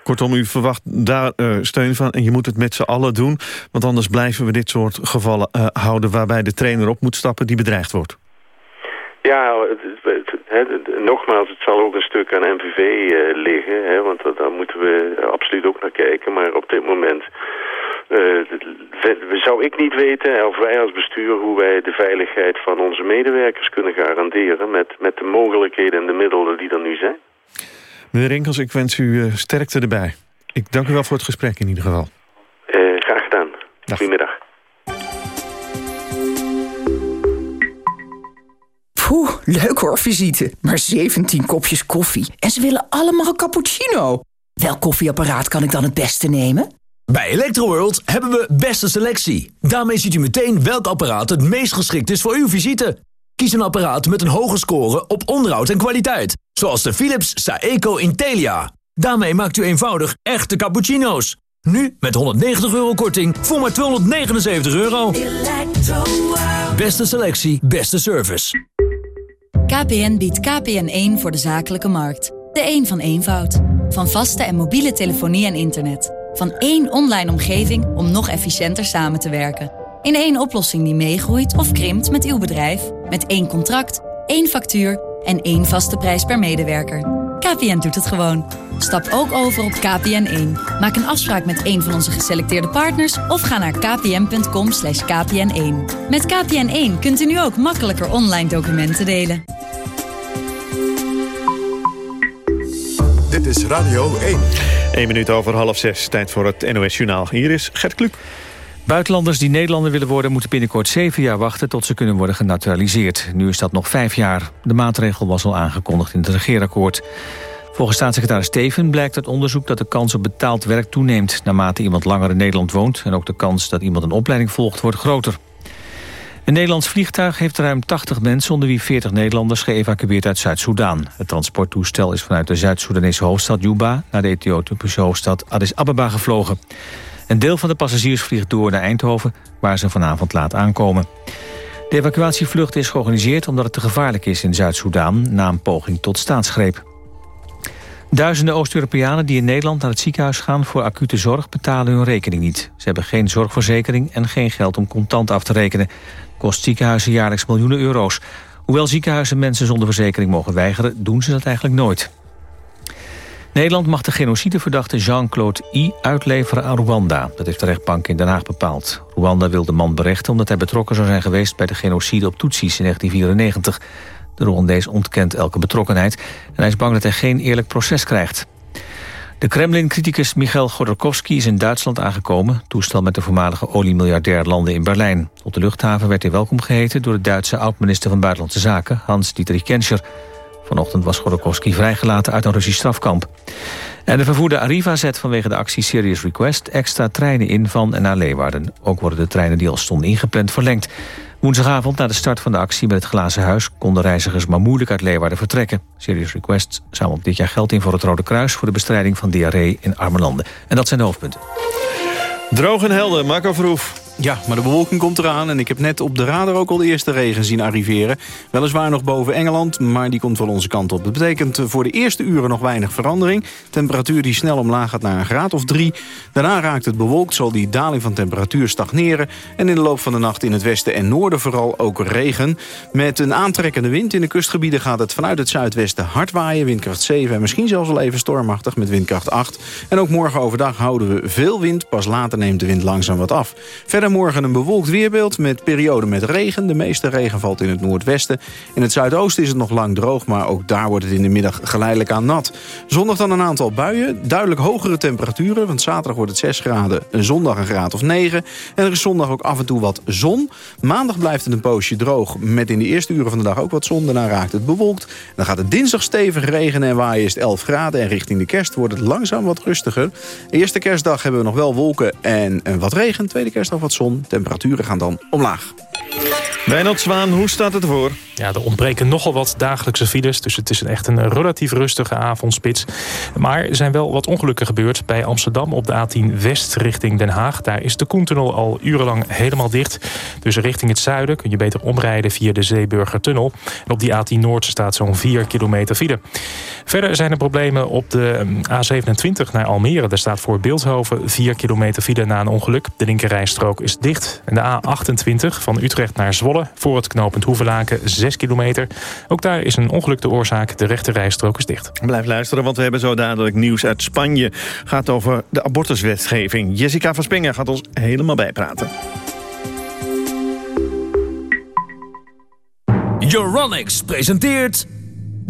Kortom, u verwacht daar uh, steun van en je moet het met z'n allen doen. Want anders blijven we dit soort gevallen uh, houden... waarbij de trainer op moet stappen die bedreigd wordt. Ja, nogmaals, het zal ook een stuk aan MVV uh, liggen. Hè, want daar moeten we absoluut ook naar kijken. Maar op dit moment zou ik niet weten, of wij als bestuur... hoe wij de veiligheid van onze medewerkers kunnen garanderen... met, met de mogelijkheden en de middelen die er nu zijn. Meneer Rinkels, ik wens u uh, sterkte erbij. Ik dank u wel voor het gesprek in ieder geval. Uh, graag gedaan. Dag. Goedemiddag. Poeh, leuk hoor, visite. Maar 17 kopjes koffie. En ze willen allemaal een cappuccino. Welk koffieapparaat kan ik dan het beste nemen? Bij Electroworld hebben we beste selectie. Daarmee ziet u meteen welk apparaat het meest geschikt is voor uw visite. Kies een apparaat met een hoge score op onderhoud en kwaliteit. Zoals de Philips Saeco Intelia. Daarmee maakt u eenvoudig echte cappuccino's. Nu met 190 euro korting voor maar 279 euro. Beste selectie, beste service. KPN biedt KPN1 voor de zakelijke markt. De een van eenvoud. Van vaste en mobiele telefonie en internet. Van één online omgeving om nog efficiënter samen te werken. In één oplossing die meegroeit of krimpt met uw bedrijf. Met één contract, één factuur en één vaste prijs per medewerker. KPN doet het gewoon. Stap ook over op KPN1. Maak een afspraak met een van onze geselecteerde partners... of ga naar kpn.com kpn1. Met KPN1 kunt u nu ook makkelijker online documenten delen. Dit is Radio 1. 1 minuut over half zes, tijd voor het NOS-journaal. Hier is Gert Kluk. Buitenlanders die Nederlander willen worden... moeten binnenkort zeven jaar wachten tot ze kunnen worden genaturaliseerd. Nu is dat nog vijf jaar. De maatregel was al aangekondigd in het regeerakkoord. Volgens staatssecretaris Steven blijkt uit onderzoek... dat de kans op betaald werk toeneemt... naarmate iemand langer in Nederland woont... en ook de kans dat iemand een opleiding volgt wordt groter. Een Nederlands vliegtuig heeft ruim 80 mensen... onder wie 40 Nederlanders geëvacueerd uit Zuid-Soedan. Het transporttoestel is vanuit de Zuid-Soedanese hoofdstad Juba... naar de Ethiopische hoofdstad Addis Ababa gevlogen. Een deel van de passagiers vliegt door naar Eindhoven... waar ze vanavond laat aankomen. De evacuatievlucht is georganiseerd omdat het te gevaarlijk is in Zuid-Soedan... na een poging tot staatsgreep. Duizenden Oost-Europeanen die in Nederland naar het ziekenhuis gaan... voor acute zorg betalen hun rekening niet. Ze hebben geen zorgverzekering en geen geld om contant af te rekenen. Kost ziekenhuizen jaarlijks miljoenen euro's. Hoewel ziekenhuizen mensen zonder verzekering mogen weigeren... doen ze dat eigenlijk nooit. Nederland mag de genocideverdachte Jean-Claude I. uitleveren aan Rwanda. Dat heeft de rechtbank in Den Haag bepaald. Rwanda wil de man berechten omdat hij betrokken zou zijn geweest... bij de genocide op Tutsis in 1994. De Rwandees ontkent elke betrokkenheid... en hij is bang dat hij geen eerlijk proces krijgt. De Kremlin-criticus Michail Godorkovsky is in Duitsland aangekomen. Toestel met de voormalige oliemiljardair landen in Berlijn. Op de luchthaven werd hij welkom geheten door de Duitse oud-minister van Buitenlandse Zaken, Hans-Dietrich Genscher. Vanochtend was Godorkovsky vrijgelaten uit een Russisch strafkamp. En de vervoerde Arriva zet vanwege de actie Serious Request... extra treinen in van en naar Leeuwarden. Ook worden de treinen die al stonden ingepland verlengd. Woensdagavond, na de start van de actie met het Glazen Huis... konden reizigers maar moeilijk uit Leeuwarden vertrekken. Serious Request zamelt dit jaar geld in voor het Rode Kruis... voor de bestrijding van diarree in arme landen. En dat zijn de hoofdpunten. Droog en helder, Marco Verhoef. Ja, maar de bewolking komt eraan en ik heb net op de radar ook al de eerste regen zien arriveren. Weliswaar nog boven Engeland, maar die komt wel onze kant op. Dat betekent voor de eerste uren nog weinig verandering. Temperatuur die snel omlaag gaat naar een graad of drie. Daarna raakt het bewolkt, zal die daling van temperatuur stagneren. En in de loop van de nacht in het westen en noorden vooral ook regen. Met een aantrekkende wind in de kustgebieden gaat het vanuit het zuidwesten hard waaien. Windkracht 7 en misschien zelfs wel even stormachtig met windkracht 8. En ook morgen overdag houden we veel wind. Pas later neemt de wind langzaam wat af. Verder morgen een bewolkt weerbeeld met perioden met regen. De meeste regen valt in het noordwesten. In het zuidoosten is het nog lang droog, maar ook daar wordt het in de middag geleidelijk aan nat. Zondag dan een aantal buien, duidelijk hogere temperaturen... want zaterdag wordt het 6 graden, zondag een graad of 9. En er is zondag ook af en toe wat zon. Maandag blijft het een poosje droog, met in de eerste uren van de dag ook wat zon. Daarna raakt het bewolkt. Dan gaat het dinsdag stevig regenen en waaien is het 11 graden... en richting de kerst wordt het langzaam wat rustiger. eerste kerstdag hebben we nog wel wolken en wat regen. Tweede kerstdag wat zon. Temperaturen gaan dan omlaag. Wijnald Zwaan, hoe staat het ervoor? Ja, er ontbreken nogal wat dagelijkse files. Dus het is echt een relatief rustige avondspits. Maar er zijn wel wat ongelukken gebeurd bij Amsterdam op de A10 West richting Den Haag. Daar is de Koentunnel al urenlang helemaal dicht. Dus richting het zuiden kun je beter omrijden via de Zeeburgertunnel. En op die A10 Noord staat zo'n 4 kilometer file. Verder zijn er problemen op de ehm, A27 naar Almere. Daar staat voor Beeldhoven 4 kilometer file na een ongeluk. De linkerrijstrook is dicht. En de A28 van Utrecht naar Zwolle voor het knooppunt Hoevelaken 6 kilometer. Ook daar is een ongeluk de oorzaak. De rechterrijstrook is dicht. Blijf luisteren, want we hebben zo dadelijk nieuws uit Spanje. Gaat over de abortuswetgeving. Jessica van Spengen gaat ons helemaal bijpraten. Euronics presenteert...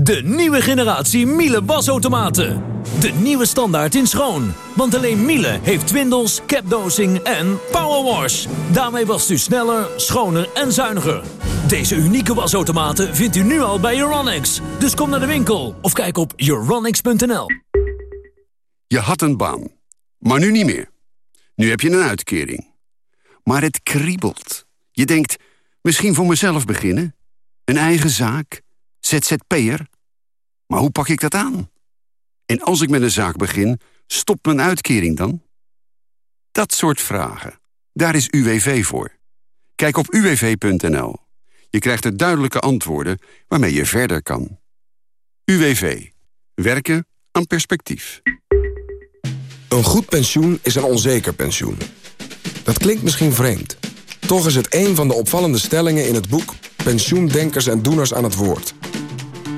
De nieuwe generatie Miele wasautomaten. De nieuwe standaard in schoon. Want alleen Miele heeft twindels, capdosing en powerwash. Daarmee wast u sneller, schoner en zuiniger. Deze unieke wasautomaten vindt u nu al bij Euronics. Dus kom naar de winkel of kijk op euronics.nl. Je had een baan, maar nu niet meer. Nu heb je een uitkering. Maar het kriebelt. Je denkt, misschien voor mezelf beginnen? Een eigen zaak? ZZP'er? Maar hoe pak ik dat aan? En als ik met een zaak begin, stopt mijn uitkering dan? Dat soort vragen. Daar is UWV voor. Kijk op uwv.nl. Je krijgt er duidelijke antwoorden waarmee je verder kan. UWV. Werken aan perspectief. Een goed pensioen is een onzeker pensioen. Dat klinkt misschien vreemd. Toch is het een van de opvallende stellingen in het boek... Pensioendenkers en Doeners aan het Woord.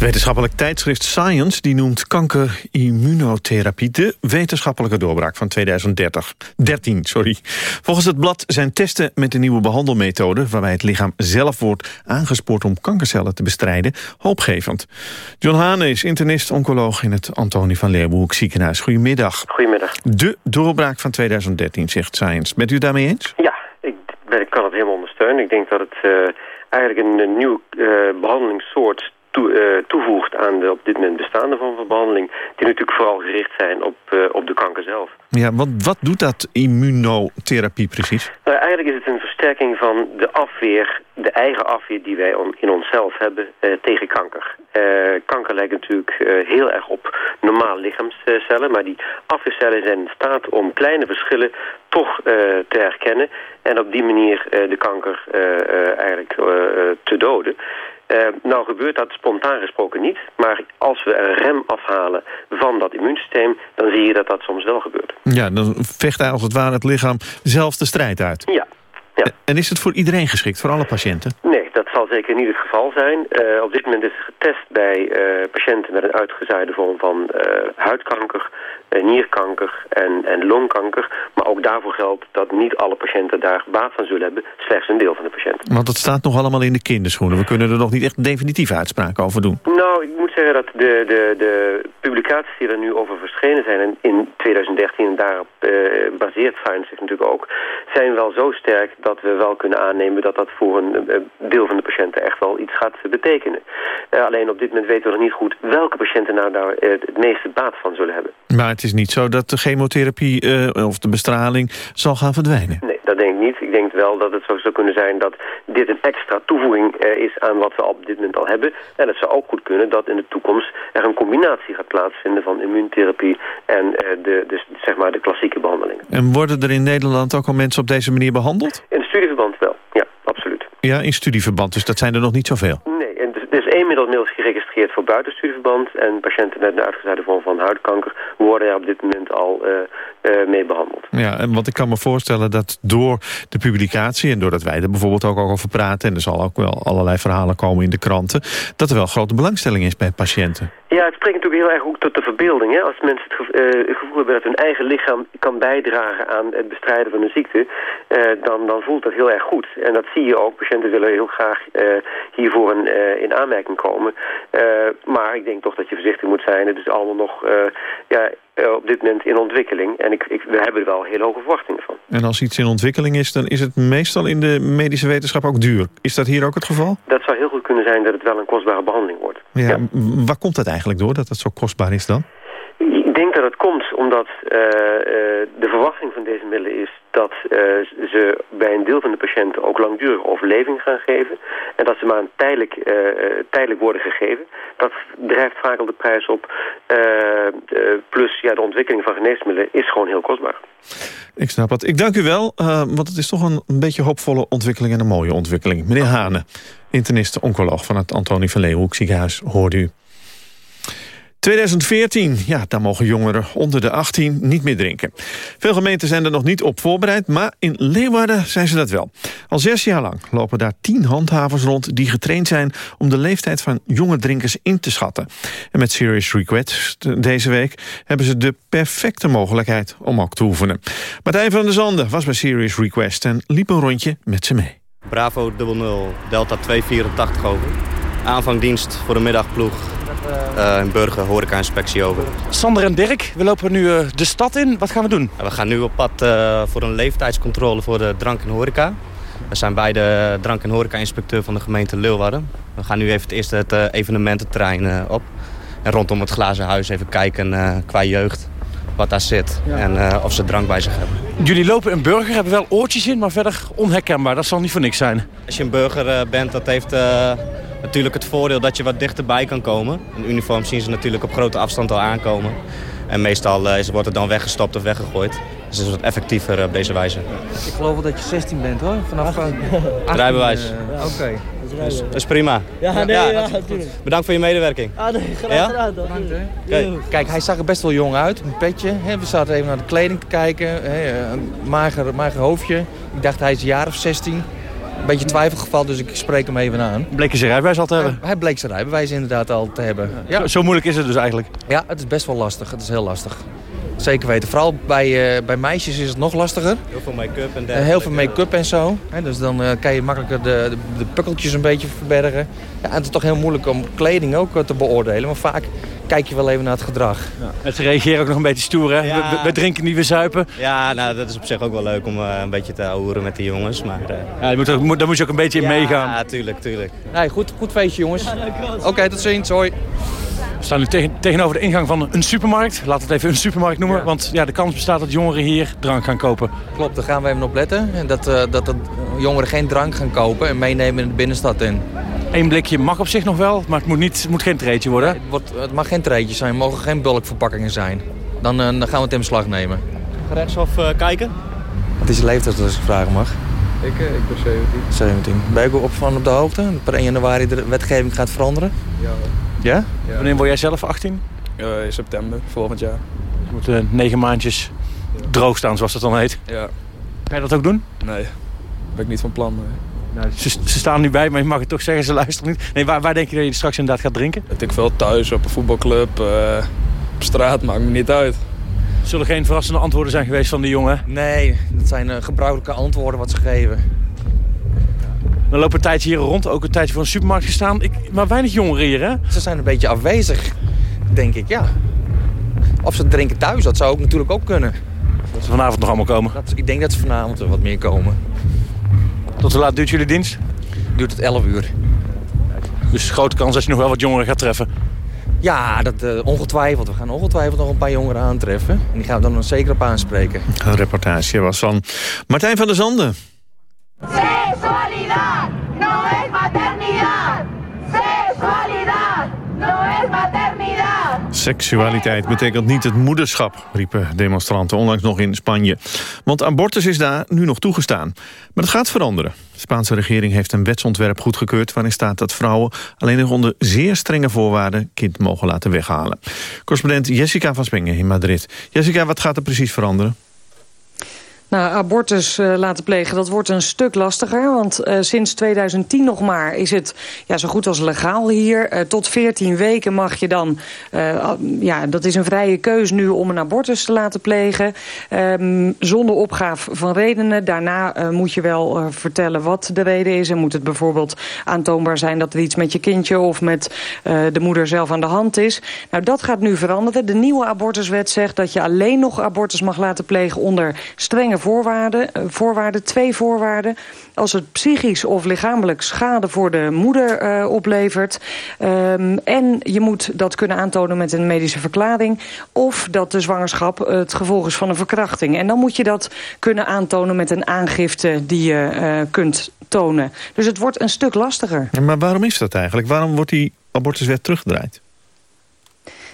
Het wetenschappelijk tijdschrift Science die noemt kankerimmunotherapie de wetenschappelijke doorbraak van 2030. 13, sorry. Volgens het blad zijn testen met de nieuwe behandelmethode... waarbij het lichaam zelf wordt aangespoord om kankercellen te bestrijden... hoopgevend. John Hane is internist, oncoloog in het Antonie van Leeuwenhoek ziekenhuis. Goedemiddag. Goedemiddag. De doorbraak van 2013, zegt Science. Bent u daarmee eens? Ja, ik, ik kan het helemaal ondersteunen. Ik denk dat het uh, eigenlijk een, een nieuw uh, behandelingssoort toe, uh, toevoegt aan de op dit moment bestaande van behandeling... die natuurlijk vooral gericht zijn op, uh, op de kanker zelf. Ja, wat, wat doet dat immunotherapie precies? Nou, eigenlijk is het een versterking van de afweer, de eigen afweer die wij in onszelf hebben uh, tegen kanker. kanker lijkt natuurlijk heel erg op normale lichaamscellen... maar die afweercellen zijn in staat om kleine verschillen toch te herkennen... en op die manier de kanker eigenlijk te doden... Uh, nou gebeurt dat spontaan gesproken niet, maar als we een rem afhalen van dat immuunsysteem, dan zie je dat dat soms wel gebeurt. Ja, dan vecht als het ware het lichaam zelf de strijd uit. Ja. Ja. En is het voor iedereen geschikt, voor alle patiënten? Nee, dat zal zeker niet het geval zijn. Uh, op dit moment is het getest bij uh, patiënten met een uitgezaaide vorm van huidkanker, nierkanker en, en longkanker. Maar ook daarvoor geldt dat niet alle patiënten daar baat van zullen hebben. Slechts een deel van de patiënten. Want het staat nog allemaal in de kinderschoenen. We kunnen er nog niet echt definitieve uitspraken over doen. Nou, ik moet zeggen dat de, de, de publicaties die er nu over verschenen zijn... in 2013, en daarop baseert Science zich natuurlijk ook... zijn wel zo sterk dat we wel kunnen aannemen... dat dat voor een uh, deel van de patiënten echt wel iets gaat betekenen. Uh, alleen op dit moment weten we nog niet goed... welke patiënten nou daar het meeste baat van zullen hebben. Maar het is niet zo dat de chemotherapie of de bestraling zal gaan verdwijnen? Nee, dat denk ik niet. Ik denk wel dat het zo zou kunnen zijn dat dit een extra toevoeging uh, is aan wat we op dit moment al hebben. En het zou ook goed kunnen dat in de toekomst er een combinatie gaat plaatsvinden van immuuntherapie en uh, de, de, zeg maar de klassieke behandelingen. En worden er in Nederland ook al mensen op deze manier behandeld? In studieverband wel, ja, absoluut. Ja, in studieverband, dus dat zijn er nog niet zoveel? Nee, en er is één middel inmiddels geregistreerd voor buitenstudieverband. En patiënten met een uitgezaaide vorm van huidkanker worden er op dit moment al uh, mee behandeld. Ja, en want ik kan me voorstellen dat door de publicatie... en doordat wij er bijvoorbeeld ook over praten... en er zal ook wel allerlei verhalen komen in de kranten... dat er wel grote belangstelling is bij patiënten. Ja, het spreekt natuurlijk heel erg ook tot de verbeelding. Hè? Als mensen het gevoel, uh, gevoel hebben dat hun eigen lichaam kan bijdragen aan het bestrijden van een ziekte, dan, dan voelt dat heel erg goed. En dat zie je ook. Patiënten willen heel graag hiervoor een, in aanmerking komen. maar ik denk toch dat je voorzichtig moet zijn. Het is allemaal nog ja, op dit moment in ontwikkeling. En ik, ik, we hebben er wel hele hoge verwachtingen van. En als iets in ontwikkeling is, dan is het meestal in de medische wetenschap ook duur. Is dat hier ook het geval? Dat zou heel goed kunnen zijn dat het wel een kostbare behandeling wordt. Ja, ja. Waar komt dat eigenlijk door, dat het zo kostbaar is dan? Ik denk dat het komt omdat uh, uh, de verwachting van deze middelen is dat uh, ze bij een deel van de patiënten ook langdurige overleving gaan geven. En dat ze maar een tijdelijk, tijdelijk worden gegeven. Dat drijft vaak al de prijs op. plus ja, de ontwikkeling van geneesmiddelen is gewoon heel kostbaar. Ik snap het. Ik dank u wel, want het is toch een, een beetje hoopvolle ontwikkeling en een mooie ontwikkeling. Meneer Hane, internist-oncoloog van het Antonie van Leeuwenhoek ziekenhuis, hoorde u. 2014, ja, daar mogen jongeren onder de 18 niet meer drinken. Veel gemeenten zijn er nog niet op voorbereid, maar in Leeuwarden zijn ze dat wel. Al zes jaar lang lopen daar tien handhavers rond die getraind zijn om de leeftijd van jonge drinkers in te schatten. En met Serious Request deze week hebben ze de perfecte mogelijkheid om ook te oefenen. Martijn van der Zanden was bij Serious Request en liep een rondje met ze mee. Bravo 00, Delta 284 over. Aanvangdienst voor de middagploeg uh, een burger horeca-inspectie over. Sander en Dirk, we lopen nu uh, de stad in. Wat gaan we doen? we gaan nu op pad uh, voor een leeftijdscontrole voor de drank en horeca. We zijn beide drank- en horeca-inspecteur van de gemeente Leeuwarden. We gaan nu even het eerste het evenemententerrein op. En rondom het glazen huis even kijken qua jeugd wat daar zit en of ze drank bij zich hebben. Jullie lopen een burger, hebben wel oortjes in, maar verder onherkenbaar. Dat zal niet voor niks zijn. Als je een burger bent, dat heeft natuurlijk het voordeel dat je wat dichterbij kan komen. Een uniform zien ze natuurlijk op grote afstand al aankomen. En meestal uh, wordt het dan weggestopt of weggegooid. Dus het is wat effectiever op deze wijze. Ik geloof wel dat je 16 bent hoor, vanaf 18. Rijbewijs. Uh, Oké. Okay. Dus, dat is prima. Ja, nee, ja, ja, Bedankt voor je medewerking. Ah, nee, graag ja? gedaan. Okay. Kijk, hij zag er best wel jong uit, een petje. We zaten even naar de kleding te kijken. Een mager, mager hoofdje. Ik dacht hij is een jaar of 16 een beetje twijfelgeval, dus ik spreek hem even aan. Bleek zijn rijbewijs al te hebben? Hij, hij bleek zijn rijbewijs inderdaad al te hebben. Ja. Zo, moeilijk is het dus eigenlijk? Ja, het is best wel lastig. Het is heel lastig. Zeker weten. Vooral bij, uh, bij meisjes is het nog lastiger. Heel veel make-up en dergelijke. Heel veel make-up en zo. dus dan uh, kan je makkelijker de, de, de, pukkeltjes een beetje verbergen. Ja, en het is toch heel moeilijk om kleding ook uh, te beoordelen. Maar vaak kijk je wel even naar het gedrag. Ja. En ze reageren ook nog een beetje stoer, hè? Ja. We, we, drinken niet, we zuipen. Ja, nou, dat is op zich ook wel leuk om een beetje te hoeren met die jongens. Maar, ja, moet ook, moet, daar moet je ook een beetje in meegaan. Ja, tuurlijk, tuurlijk. Nee, goed, goed feestje, jongens. Oké, okay, tot ziens. Hoi. We staan nu tegen, tegenover de ingang van een supermarkt. Laat het even een supermarkt noemen. Ja. Want ja, de kans bestaat dat jongeren hier drank gaan kopen. Klopt, daar gaan we even op letten. Dat, uh, dat, dat jongeren geen drank gaan kopen en meenemen in de binnenstad in. Eén blikje mag op zich nog wel, maar het moet, niet, het moet geen treetje worden. Nee, het, wordt, het mag geen treetje zijn, het mogen geen bulkverpakkingen zijn. Dan, uh, dan gaan we het in beslag nemen. Gerechtshof uh, kijken? Wat is je leeftijd als ik vragen mag? Ik, ik ben 17. 17. Ben je ook op, van op de hoogte? Dat per 1 januari de wetgeving gaat veranderen? Ja. Ja? ja. Wanneer word jij zelf 18? Uh, in september, volgend jaar. Je moet uh, negen maandjes ja. droog staan, zoals dat dan heet. Ja. Ga je dat ook doen? Nee, ben ik niet van plan. Nee. Nou, ze, ze, staan nu bij, maar je mag het toch zeggen, ze luisteren niet. Nee, waar, waar denk je dat je straks inderdaad gaat drinken? Dat ik veel thuis, op een voetbalclub, uh, op straat, maakt me niet uit. Zullen geen verrassende antwoorden zijn geweest van de jongen? Nee, dat zijn uh, gebruikelijke antwoorden wat ze geven. We lopen een tijdje hier rond, ook een tijdje voor een supermarkt gestaan. Ik, maar weinig jongeren hier, hè? Ze zijn een beetje afwezig, denk ik, ja. Of ze drinken thuis, dat zou ook natuurlijk ook kunnen. Dat ze vanavond nog allemaal komen? Dat, ik denk dat ze vanavond wat meer komen. Tot hoe laat duurt jullie dienst? Duurt het 11 uur. Dus grote kans dat je nog wel wat jongeren gaat treffen? Ja, dat, uh, ongetwijfeld. We gaan ongetwijfeld nog een paar jongeren aantreffen. En die gaan we dan zeker op aanspreken. Een reportage was van Martijn van der Zanden. Seksualiteit betekent niet het moederschap, riepen demonstranten onlangs nog in Spanje. Want abortus is daar nu nog toegestaan. Maar het gaat veranderen. De Spaanse regering heeft een wetsontwerp goedgekeurd... waarin staat dat vrouwen alleen nog onder zeer strenge voorwaarden... kind mogen laten weghalen. Correspondent Jessica van Spengen in Madrid. Jessica, wat gaat er precies veranderen? Nou, abortus uh, laten plegen, dat wordt een stuk lastiger. Want uh, sinds 2010 nog maar is het ja, zo goed als legaal hier. Uh, tot 14 weken mag je dan... ja, dat is een vrije keus nu om een abortus te laten plegen. Um, zonder opgave van redenen. Daarna moet je wel vertellen wat de reden is. En moet het bijvoorbeeld aantoonbaar zijn dat er iets met je kindje... of met de moeder zelf aan de hand is. Nou, dat gaat nu veranderen. De nieuwe abortuswet zegt dat je alleen nog abortus mag laten plegen... onder strenge voorwaarden, eh, voorwaarden, twee voorwaarden. Als het psychisch of lichamelijk schade voor de moeder uh, oplevert. Um, en je moet dat kunnen aantonen met een medische verklaring. Of dat de zwangerschap het gevolg is van een verkrachting. En dan moet je dat kunnen aantonen met een aangifte die je uh, kunt tonen. Dus het wordt een stuk lastiger. Maar waarom is dat eigenlijk? Waarom wordt die abortuswet teruggedraaid?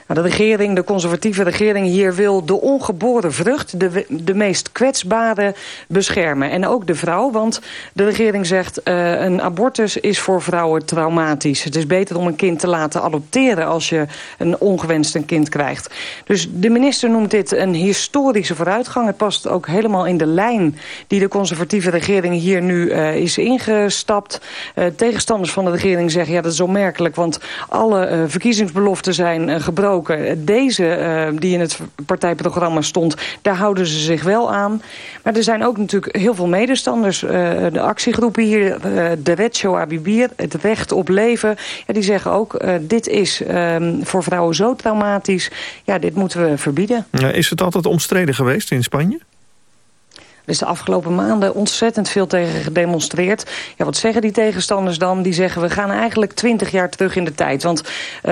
Nou, de regering, de conservatieve regering hier wil de ongeboren vrucht... de, de meest kwetsbare beschermen. En ook de vrouw, want de regering zegt... Uh, een abortus is voor vrouwen traumatisch. Het is beter om een kind te laten adopteren... als je een ongewenst een kind krijgt. Dus de minister noemt dit een historische vooruitgang. Het past ook helemaal in de lijn... die de conservatieve regering hier nu uh, is ingestapt. Uh, tegenstanders van de regering zeggen... ja, dat is onmerkelijk, want alle verkiezingsbeloften zijn gebroken deze, uh, die in het partijprogramma stond, daar houden ze zich wel aan. Maar er zijn ook natuurlijk heel veel medestanders. Uh, de actiegroepen hier, uh, de Recho Abibir, het recht op leven. Ja, die zeggen ook, dit is ehm, voor vrouwen zo traumatisch. Ja, dit moeten we verbieden. Ja, is het altijd omstreden geweest in Spanje? Er is de afgelopen maanden ontzettend veel tegen gedemonstreerd. Ja, wat zeggen die tegenstanders dan? Die zeggen we gaan eigenlijk twintig jaar terug in de tijd. Want uh,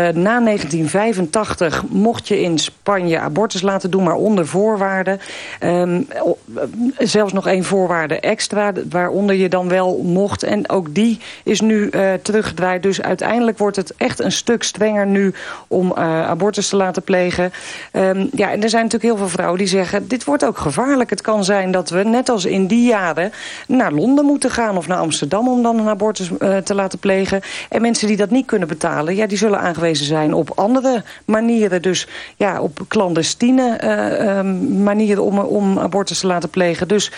na 1985 mocht je in Spanje abortus laten doen, maar onder voorwaarden. Um, zelfs nog één voorwaarde extra, waaronder je dan wel mocht. En ook die is nu uh, teruggedraaid. Dus uiteindelijk wordt het echt een stuk strenger nu om abortus te laten plegen. Um, ja, en er zijn natuurlijk heel veel vrouwen die zeggen... dit wordt ook gevaarlijk. Het kan zijn dat we net als in die jaren naar Londen moeten gaan of naar Amsterdam om dan een abortus uh, te laten plegen. En mensen die dat niet kunnen betalen, ja, die zullen aangewezen zijn op andere manieren. Dus ja, op clandestine uh, uh, manieren om, om abortus te laten plegen. Dus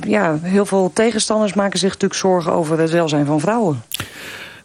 ja, heel veel tegenstanders maken zich natuurlijk zorgen over het welzijn van vrouwen.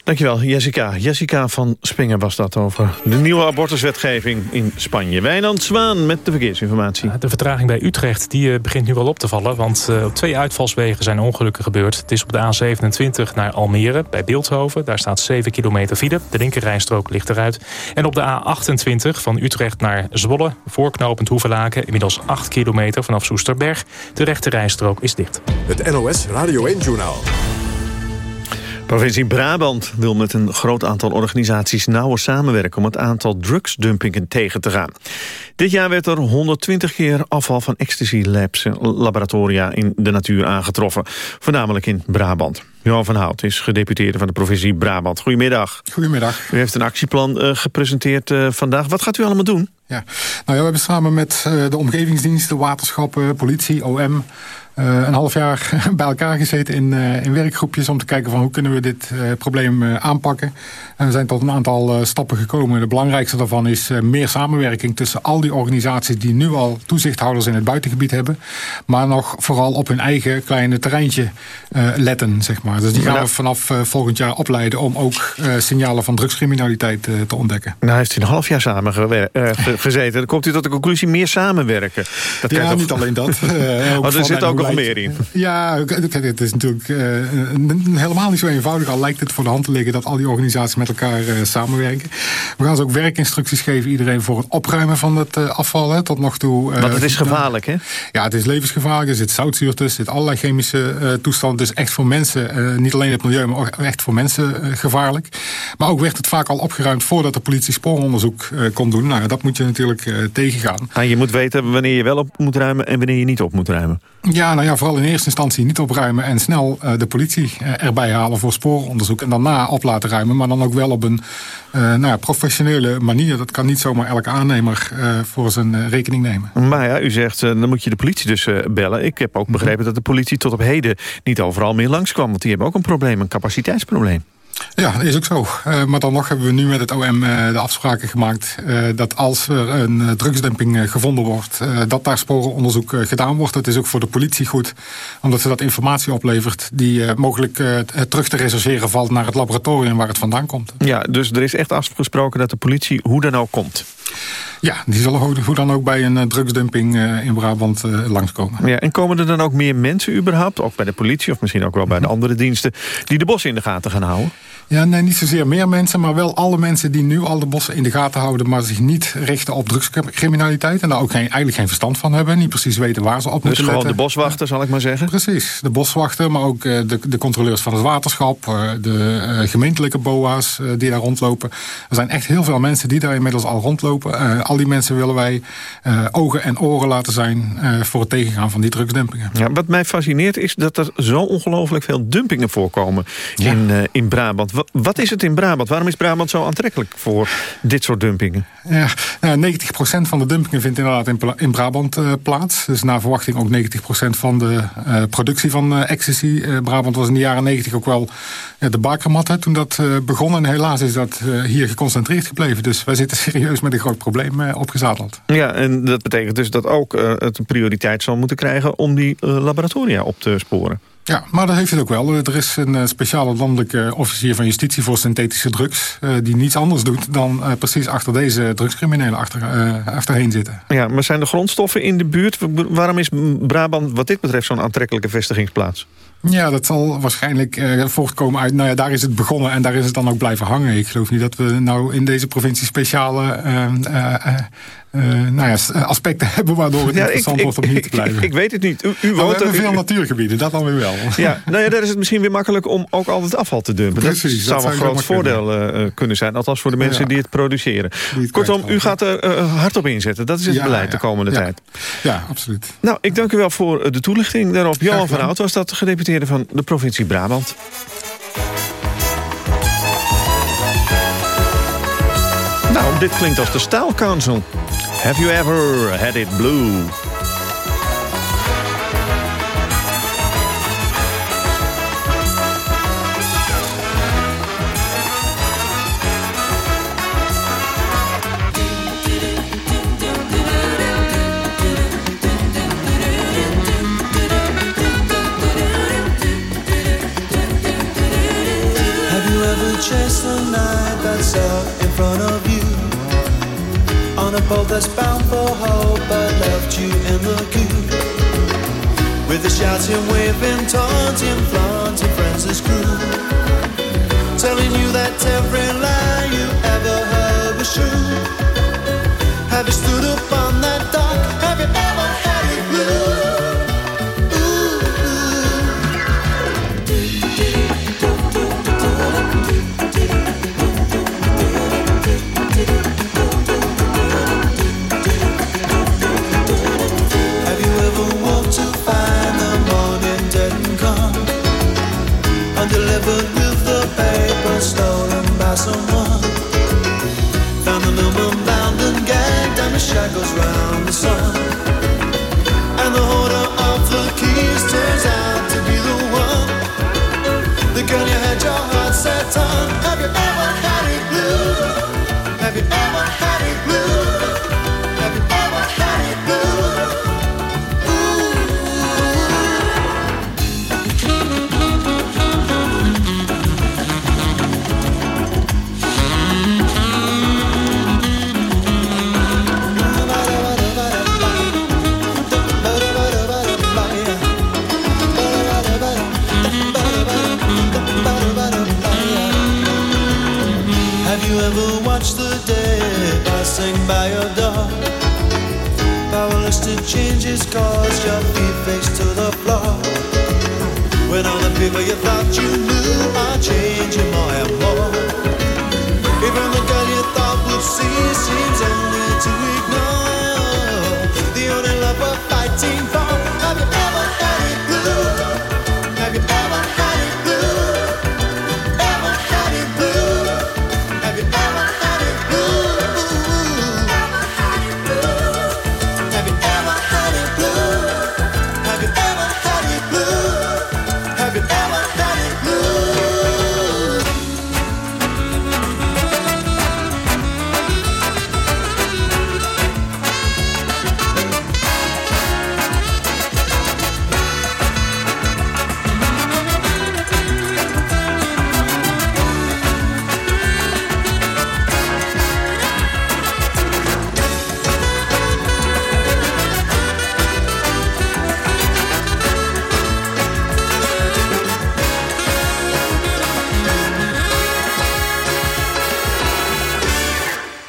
Dankjewel, Jessica. Jessica van Spingen was dat over de nieuwe abortuswetgeving in Spanje. Wijnand Zwaan met de verkeersinformatie. De vertraging bij Utrecht die eh, begint nu al op te vallen... want uh, op twee uitvalswegen zijn ongelukken gebeurd. Het is op de A27 naar Almere, bij Beeldhoven. Daar staat 7 kilometer file. De linkerrijstrook ligt eruit. En op de A28 van Utrecht naar Zwolle... voorknopend Hoevelaken, inmiddels 8 kilometer vanaf Soesterberg. De rechterrijstrook is dicht. Het NOS Radio 1-journaal. Provincie Brabant wil met een groot aantal organisaties nauwer samenwerken... om het aantal drugsdumpingen tegen te gaan. Dit jaar werd er 120 keer afval van ecstasy-labs laboratoria in de natuur aangetroffen. Voornamelijk in Brabant. Johan van Hout is gedeputeerde van de provincie Brabant. Goedemiddag. Goedemiddag. U heeft een actieplan uh, gepresenteerd uh, vandaag. Wat gaat u allemaal doen? Ja, nou ja, we hebben samen met uh, de omgevingsdiensten, waterschappen, politie, OM... Uh, een half jaar bij elkaar gezeten in, uh, in werkgroepjes... om te kijken van hoe kunnen we dit uh, probleem aanpakken. En we zijn tot een aantal stappen gekomen. De belangrijkste daarvan is meer samenwerking tussen al die organisaties... die nu al toezichthouders in het buitengebied hebben. Maar nog vooral op hun eigen kleine terreintje letten, zeg maar. Dus die gaan we vanaf volgend jaar opleiden... om ook signalen van drugscriminaliteit te ontdekken. Nou heeft u een half jaar samen gezeten. Dan komt u tot de conclusie meer samenwerken. Dat ja, niet alleen dat. Want er zit ook nog meer in. Ja, het is natuurlijk uh, helemaal niet zo eenvoudig. Al lijkt het voor de hand te liggen dat al die organisaties met elkaar uh, samenwerken. We gaan ze ook werkinstructies geven, iedereen voor het opruimen van het uh, afval. Hè, tot nog toe. Want het is gevaarlijk, hè? Ja, het is levensgevaarlijk. Er zit zoutzuur tussen, er zit allerlei chemische toestanden. Dus echt voor mensen, niet alleen het milieu, maar ook echt voor mensen gevaarlijk. Maar ook werd het vaak al opgeruimd voordat de politie spooronderzoek kon doen. Nou, dat moet je natuurlijk tegengaan. Ah, je moet weten wanneer je wel op moet ruimen en wanneer je niet op moet ruimen. Ja, nou ja, vooral in eerste instantie niet opruimen... en snel uh, de politie uh, erbij halen voor spooronderzoek... en daarna op laten ruimen, maar dan ook wel op een uh, nou ja, professionele manier. Dat kan niet zomaar elke aannemer voor zijn rekening nemen. Maar ja, u zegt, dan moet je de politie dus bellen. Ik heb ook begrepen dat de politie tot op heden niet overal meer langskwam... want die hebben ook een probleem, een capaciteitsprobleem. Ja, dat is ook zo. Uh, maar dan nog hebben we nu met het OM uh, de afspraken gemaakt... Uh, dat als er een drugsdemping gevonden wordt... dat daar sporenonderzoek gedaan wordt. Dat is ook voor de politie goed. Omdat ze dat informatie oplevert... die mogelijk terug te rechercheren valt naar het laboratorium waar het vandaan komt. Ja, dus er is echt afgesproken dat de politie hoe dan ook komt. Ja, die zullen hoe dan ook bij een drugsdumping in Brabant langskomen. Ja, en komen er dan ook meer mensen überhaupt, ook bij de politie... of misschien ook wel bij de andere diensten... die de bossen in de gaten gaan houden? Ja, nee, niet zozeer meer mensen, maar wel alle mensen die nu al de bossen in de gaten houden... maar zich niet richten op drugscriminaliteit en daar ook geen, eigenlijk geen verstand van hebben. Niet precies weten waar ze op dus moeten letten. Dus gewoon de boswachter, zal ik maar zeggen? Precies, de boswachter, maar ook de, de controleurs van het waterschap... de gemeentelijke boa's die daar rondlopen. Er zijn echt heel veel mensen die daar inmiddels al rondlopen. al die mensen willen wij ogen en oren laten zijn... voor het tegengaan van die drugsdumpingen. Ja, wat mij fascineert is dat er zo ongelooflijk veel dumpingen voorkomen ja. in, in Brabant. Wat is het in Brabant? Waarom is Brabant zo aantrekkelijk voor dit soort dumpingen? Ja, nou, 90% van de dumpingen vindt inderdaad in, in Brabant uh, plaats. Dus naar verwachting ook 90% van de uh, productie van uh, ecstasy. Brabant was in de jaren 90 ook wel de bakermat hè, toen dat begon. En helaas is dat hier geconcentreerd gebleven. Dus wij zitten serieus met een groot probleem opgezadeld. Ja, en dat betekent dus dat ook het een prioriteit zal moeten krijgen... om die laboratoria op te sporen. Ja, maar dat heeft het ook wel. Er is een speciale landelijke officier van justitie voor synthetische drugs... Uh, die niets anders doet dan uh, precies achter deze drugscriminelen achter, achterheen zitten. Ja, maar zijn de grondstoffen in de buurt? Waarom is Brabant wat dit betreft zo'n aantrekkelijke vestigingsplaats? Ja, dat zal waarschijnlijk uh, voortkomen uit... Nou ja, daar is het begonnen en daar is het dan ook blijven hangen. Ik geloof niet dat we nou in deze provincie speciale... Uh, uh, nou ja, aspecten hebben waardoor het ja, interessant ik, wordt om hier te blijven. Ik, ik, weet het niet. U, u woont we hebben veel natuurgebieden, dat dan weer wel. Ja, nou ja, daar is het misschien weer makkelijk om ook al het afval te dumpen. Precies, dat, zou een groot voordeel uh, kunnen zijn. Althans voor de mensen ja. die het produceren. Die het Kortom, u gaat er uh, hard op inzetten. Dat is het ja, beleid de komende tijd. Ja, absoluut. Nou, ik dank u wel voor de toelichting daarop. Johan van Hout was dat van de provincie Brabant. Nou, dit klinkt als de Style Council. Have you ever had it blue? Chase the night that's out in front of you. On a boat that's bound for hope but left you in the queue. With the shouting, waving, taunting, flaunting friends as crew. Telling you that every lie you ever heard was true. Have you stood up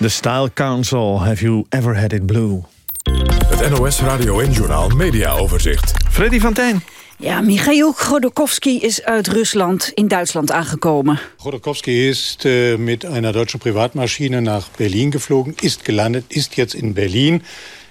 The Style Council, Have You Ever Had It Blue? Het NOS Radio 1 Journaal Media Overzicht. Freddy van Tijn. Ja, Michail Chodorkowski is uit Rusland in Duitsland aangekomen. Chodorkowski ist äh, mit einer deutschen Privatmaschine nach Berlin geflogen, ist gelandet, ist jetzt in Berlin.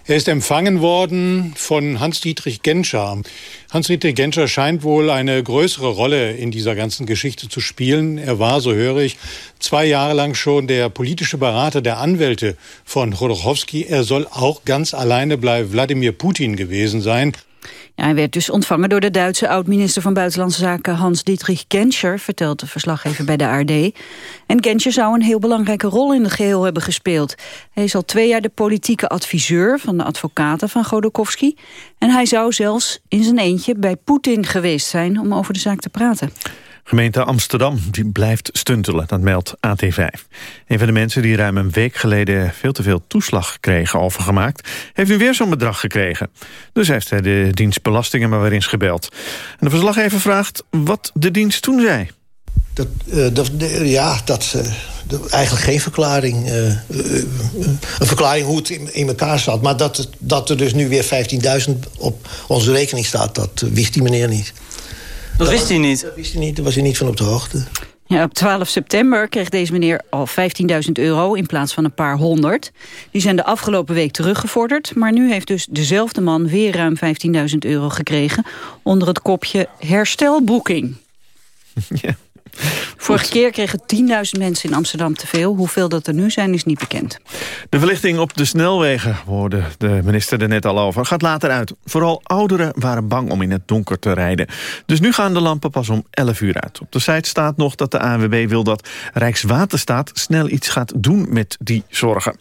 Er ist empfangen worden von Hans-Dietrich Genscher. Hans-Dietrich Genscher scheint wohl eine größere Rolle in dieser ganzen Geschichte zu spielen. Er war, so höre ich, zwei Jahre lang schon der politische Berater der Anwälte von Chodorkowski. Er soll auch ganz alleine bei Wladimir Putin gewesen sein. Hij werd dus ontvangen door de Duitse oud-minister van Buitenlandse Zaken Hans-Dietrich Genscher, vertelt de verslaggever bij de ARD. En Genscher zou een heel belangrijke rol in de geheel hebben gespeeld. Hij is al twee jaar de politieke adviseur van de advocaten van Godorkovsky. En hij zou zelfs in zijn eentje bij Poetin geweest zijn om over de zaak te praten. Gemeente Amsterdam die blijft stuntelen, dat meldt AT5. Een van de mensen die ruim een week geleden veel te veel toeslag kregen overgemaakt... heeft nu weer zo'n bedrag gekregen. Dus heeft hij de dienst belastingen maar weer eens gebeld. En de verslaggever vraagt wat de dienst toen zei. Dat, uh, dat, ja, dat, uh, eigenlijk geen verklaring. Uh, een verklaring hoe het in, in, elkaar zat. Maar dat, dat er dus nu weer 15.000 op onze rekening staat... dat wist die meneer niet. Dat, wist hij niet? Dat wist hij niet, daar was hij niet van op de hoogte. Ja, op 12 september kreeg deze meneer al 15.000 euro in plaats van een paar honderd. Die zijn de afgelopen week teruggevorderd. Maar nu heeft dus dezelfde man weer ruim 15.000 euro gekregen... onder het kopje herstelboeking. Ja. Vorige keer kregen 10.000 mensen in Amsterdam te veel. Hoeveel dat er nu zijn is niet bekend. De verlichting op de snelwegen, hoorde de minister er net al over, gaat later uit. Vooral ouderen waren bang om in het donker te rijden. Dus nu gaan de lampen pas om 11 uur uit. Op de site staat nog dat de ANWB wil dat Rijkswaterstaat snel iets gaat doen met die zorgen.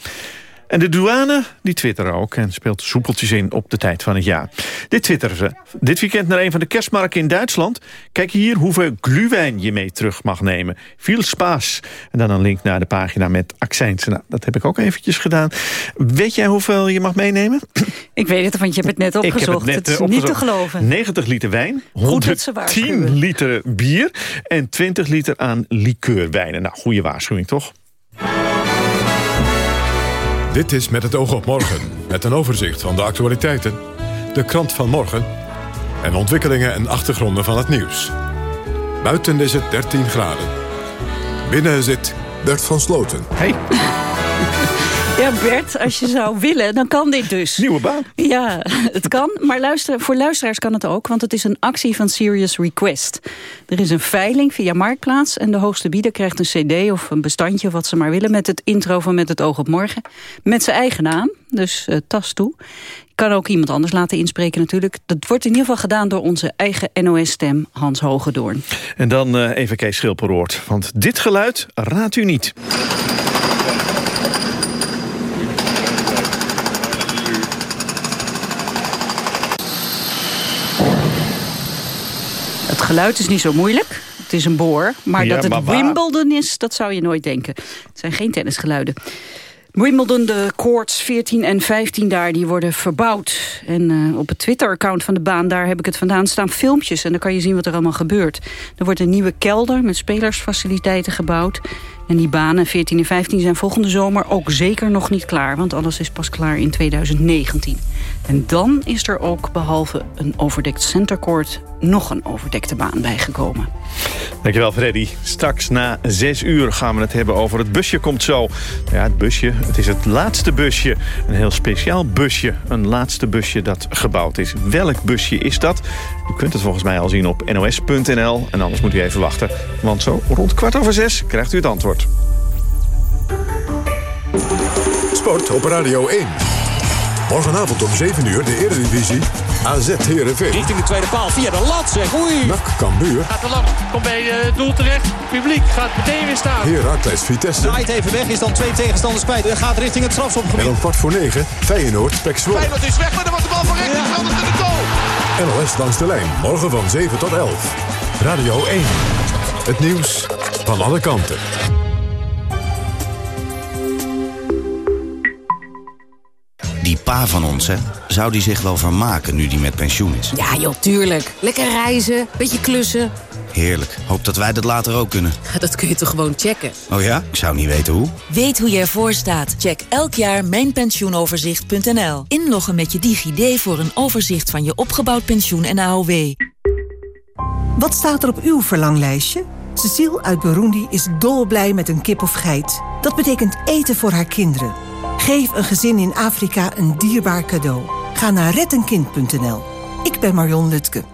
En de douane, die twitteren ook en speelt soepeltjes in op de tijd van het jaar. Dit twitteren ze. Dit weekend naar een van de kerstmarkten in Duitsland. Kijk hier hoeveel gluwijn je mee terug mag nemen. Veel spaas. En dan een link naar de pagina met accijnsen. Nou, dat heb ik ook eventjes gedaan. Weet jij hoeveel je mag meenemen? Ik weet het, want je hebt het net opgezocht. Het, net, het is opgezocht. niet te geloven. 90 liter wijn, Goed dat ze 110 liter bier en 20 liter aan likeurwijnen. Nou, goede waarschuwing toch? Dit is Met het oog op morgen, met een overzicht van de actualiteiten, de krant van morgen en ontwikkelingen en achtergronden van het nieuws. Buiten is het 13 graden. Binnen zit Bert van Sloten. Hey. Ja, Bert, als je zou willen, dan kan dit dus. Nieuwe baan. Ja, het kan. Maar luister, voor luisteraars kan het ook, want het is een actie van Serious Request. Er is een veiling via Marktplaats en de hoogste bieder krijgt een cd of een bestandje, wat ze maar willen, met het intro van Met het oog op morgen. Met zijn eigen naam, dus uh, tas toe. Kan ook iemand anders laten inspreken natuurlijk. Dat wordt in ieder geval gedaan door onze eigen NOS-stem Hans Hogedoorn. En dan uh, even Kees Schilperoort, want dit geluid raadt u niet. Geluid is niet zo moeilijk. Het is een boor. Maar Ja, dat het maar? Wimbledon is, dat zou je nooit denken. Het zijn geen tennisgeluiden. Wimbledon, de courts 14 en 15 daar, die worden verbouwd. En eh, op het Twitter-account van de baan, daar heb ik het vandaan, staan filmpjes. En dan kan je zien wat er allemaal gebeurt. Er wordt een nieuwe kelder met spelersfaciliteiten gebouwd. En die banen 14 en 15 zijn volgende zomer ook zeker nog niet klaar. Want alles is pas klaar in 2019. En dan is er ook, behalve een overdekt centercourt... nog een overdekte baan bijgekomen. Dankjewel Freddy. Straks na zes uur gaan we het hebben over het busje komt zo. Ja, het busje, het is het laatste busje. Een heel speciaal busje. Een laatste busje dat gebouwd is. Welk busje is dat? U kunt het volgens mij al zien op nos.nl. En anders moet u even wachten. Want zo rond kwart over zes krijgt u het antwoord. Sport op Radio 1. Morgenavond om 7 uur de Eredivisie. AZ Heerenveen. Richting de tweede paal via de lat zeg. Oei. NAC Cambuur. Gaat te lang. Komt bij het doel terecht. Publiek gaat meteen weer staan. Heracles Vitesse. Draait even weg. Is dan twee tegenstanders kwijt. En gaat richting het En strafschopgebied. om kwart voor 9 Feyenoord Pek Zwolle. Feyenoord is weg. Maar dan wordt de bal van rechts. Verandert in de goal. NOS langs de lijn. Morgen van 7 tot 11. Radio 1. Het nieuws van alle kanten. Die pa van ons, hè, zou die zich wel vermaken nu die met pensioen is? Ja joh, tuurlijk. Lekker reizen, beetje klussen. Heerlijk. Hoop dat wij dat later ook kunnen. Dat kun je toch gewoon checken? Oh ja? Ik zou niet weten hoe. Weet hoe je ervoor staat? Check elk jaar mijnpensioenoverzicht.nl. Inloggen met je DigiD voor een overzicht van je opgebouwd pensioen en AOW. Wat staat er op uw verlanglijstje? Cecile uit Burundi is dolblij met een kip of geit. Dat betekent eten voor haar kinderen. Geef een gezin in Afrika een dierbaar cadeau. Ga naar rettenkind.nl. Ik ben Marion Lutke.